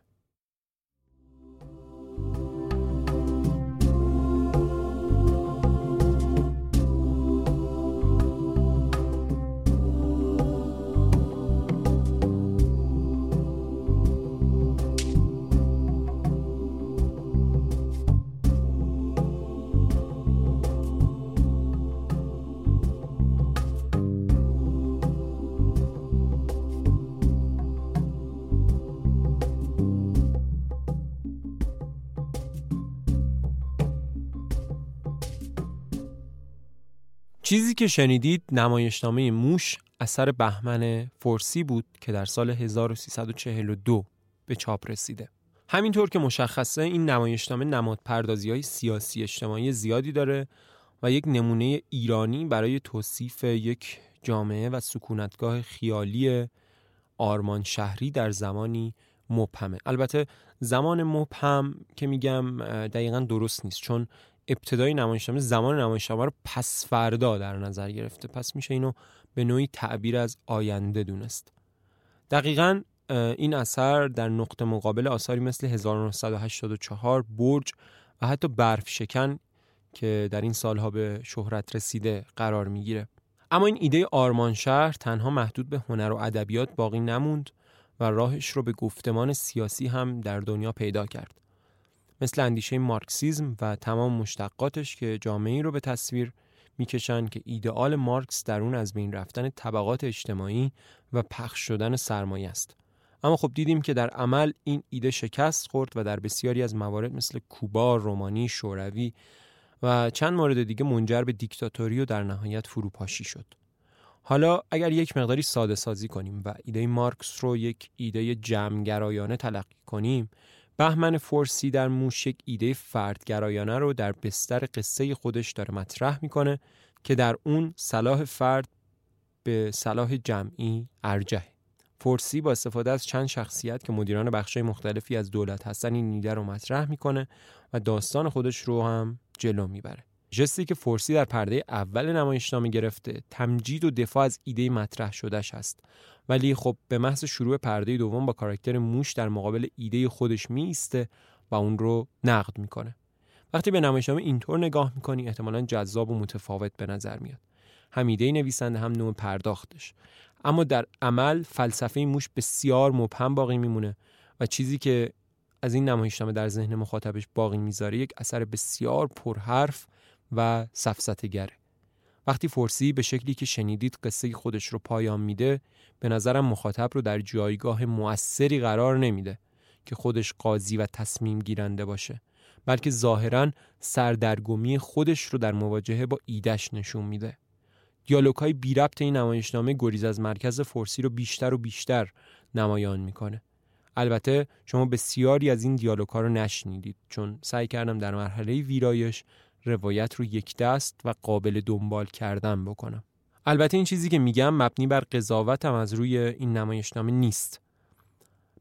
چیزی که شنیدید نمایشنامه موش اثر بهمن فورسی بود که در سال 1342 به چاپ رسیده. همینطور که مشخصه این نمایشنامه نماد پردازی های سیاسی اجتماعی زیادی داره و یک نمونه ایرانی برای توصیف یک جامعه و سکونتگاه خیالی آرمان شهری در زمانی مبهمه البته زمان مبهم که میگم دقیقا درست نیست چون ابتدای نمایشنامه زمان نمایشنامه رو پس فردا در نظر گرفته. پس میشه اینو به نوعی تعبیر از آینده دونست. دقیقا این اثر در نقطه مقابل آثاری مثل 1984 برج و حتی برف شکن که در این سالها به شهرت رسیده قرار می‌گیره. اما این ایده آرمان شهر تنها محدود به هنر و ادبیات باقی نموند و راهش رو به گفتمان سیاسی هم در دنیا پیدا کرد. مثل اندیشه مارکسیزم و تمام مشتقاتش که جامعه رو به تصویر می‌کشن که ایدئال مارکس در اون از بین رفتن طبقات اجتماعی و پخش شدن سرمایه است اما خب دیدیم که در عمل این ایده شکست خورد و در بسیاری از موارد مثل کوبا، رومانی، شوروی و چند مورد دیگه منجر به دیکتاتوری و در نهایت فروپاشی شد. حالا اگر یک مقداری ساده سازی کنیم و ایده مارکس رو یک ایده جمعگرایانه تلقی کنیم بهمن فورسی در موشک ایده فردگرایانه رو در بستر قصه خودش داره مطرح می‌کنه که در اون صلاح فرد به صلاح جمعی ارجه. فورسی با استفاده از چند شخصیت که مدیران بخشای مختلفی از دولت هستن این ایده رو مطرح می‌کنه و داستان خودش رو هم جلو می‌بره. جستی که فورسی در پرده اول نمایشنامه گرفته تمجید و دفاع از ایده مطرح شدهش است ولی خب به محض شروع پرده دوم با کاراکتر موش در مقابل ایده خودش میسته و اون رو نقد می‌کنه. وقتی به نمایشنامه اینطور نگاه می‌کنی احتمالا جذاب و متفاوت به نظر میاد. هم ایده نویسنده هم نوع پرداختش. اما در عمل فلسفه موش بسیار مبهم باقی میمونه و چیزی که از این نمایشنامه در ذهن مخاطبش باقی می‌ذاره یک اثر بسیار پرحرف و سفسته گره وقتی فرسی به شکلی که شنیدید قصه خودش رو پایان میده به نظرم مخاطب رو در جایگاه موثری قرار نمیده که خودش قاضی و تصمیم گیرنده باشه بلکه ظاهرا سردرگمی خودش رو در مواجهه با ایدش نشون میده. دیالوگ های بی ربط این نمایشنامه گریز از مرکز فرسی رو بیشتر و بیشتر نمایان می‌کنه. البته شما بسیاری از این دیالوگ ها رو نشنیدید چون سعی کردم در مرحله ویرایش روایت رو یک دست و قابل دنبال کردن بکنم. البته این چیزی که میگم مبنی بر قضاوتم از روی این نمایشنامه نیست.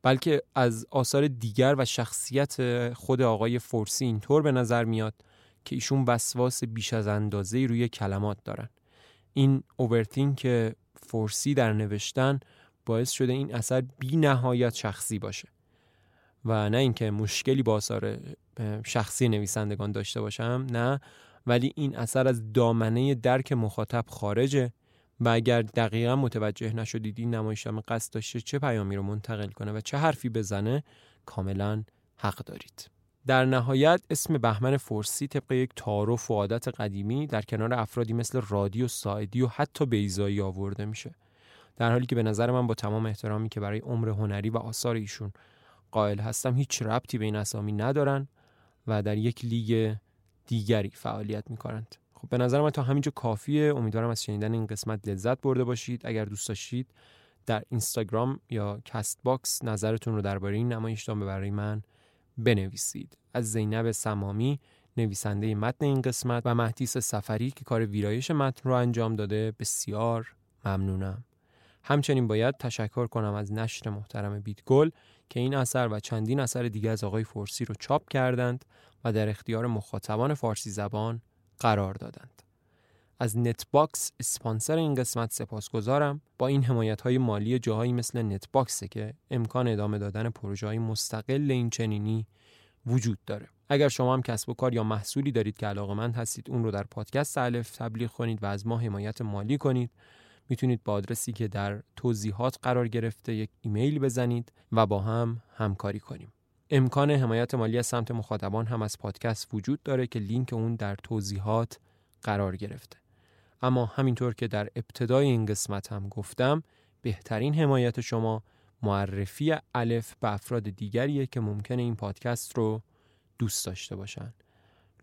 بلکه از آثار دیگر و شخصیت خود آقای فورسی اینطور به نظر میاد که ایشون وسواس بیش از اندازه روی کلمات دارن. این که فورسی در نوشتن باعث شده این اثر بی نهایت شخصی باشه. و نه اینکه مشکلی با آثار شخصی نویسندگان داشته باشم نه. ولی این اثر از دامنه درک مخاطب خارجه و اگر دقیقا متوجه نشدید این نمایشنامه قصد داشته چه پیامی رو منتقل کنه و چه حرفی بزنه کاملا حق دارید. در نهایت اسم بهمن فورسی طبق یک تعارف و عادت قدیمی در کنار افرادی مثل رادی و ساعدی و حتی بیزایی آورده میشه. در حالی که به نظر من با تمام احترامی که برای عمر هنری و آثار ایشون قائل هستم هیچ ربطی به این اسامی ندارن و در یک لیگ دیگری فعالیت می‌کنند. خب به نظر من تا همینجا کافیه. امیدوارم از شنیدن این قسمت لذت برده باشید. اگر دوست داشتید در اینستاگرام یا CastBox نظرتون رو درباره این نمایشنامه برای من بنویسید. از زینب سمامی نویسنده متن این قسمت و مهدیس سفری که کار ویرایش متن رو انجام داده. بسیار ممنونم. همچنین باید تشکر کنم از نشر محترم بیدگل که این اثر و چندین اثر دیگه از آقای فرسی رو چاپ کردند و در اختیار مخاطبان فارسی زبان قرار دادند. از نت باکس اسپانسر این قسمت سپاسگزارم. با این حمایت های مالی جاهایی مثل نت باکسه که امکان ادامه دادن پروژه های مستقل این چنینی وجود داره. اگر شما هم کسب و کار یا محصولی دارید که علاقمند هستید اون رو در پادکست الف تبلیغ کنید و از ما حمایت مالی کنید. می‌تونید با آدرسی که در توضیحات قرار گرفته یک ایمیل بزنید و با هم همکاری کنیم. امکان حمایت مالی از سمت مخاطبان هم از پادکست وجود داره که لینک اون در توضیحات قرار گرفته. اما همینطور که در ابتدای این قسمت هم گفتم بهترین حمایت شما معرفی الف به افراد دیگریه که ممکنه این پادکست رو دوست داشته باشن.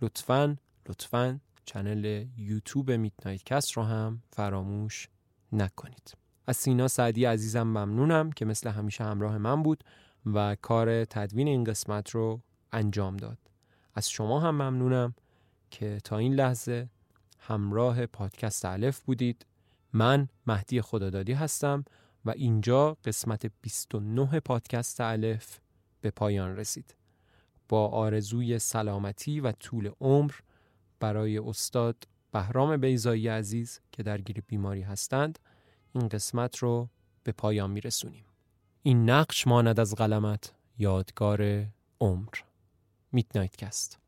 لطفاً لطفاً channel یوتیوب Midnight Cast رو هم فراموش نکنید. از سینا سعدی عزیزم ممنونم که مثل همیشه همراه من بود و کار تدوین این قسمت رو انجام داد. از شما هم ممنونم که تا این لحظه همراه پادکست الف بودید. من مهدی خدادادی هستم و اینجا قسمت 29 پادکست الف به پایان رسید. با آرزوی سلامتی و طول عمر برای استاد بهرام بیزایی عزیز که درگیر بیماری هستند این قسمت رو به پایان میرسونیم. این نقش ماند از قلمت یادگار عمر. میتنایت کست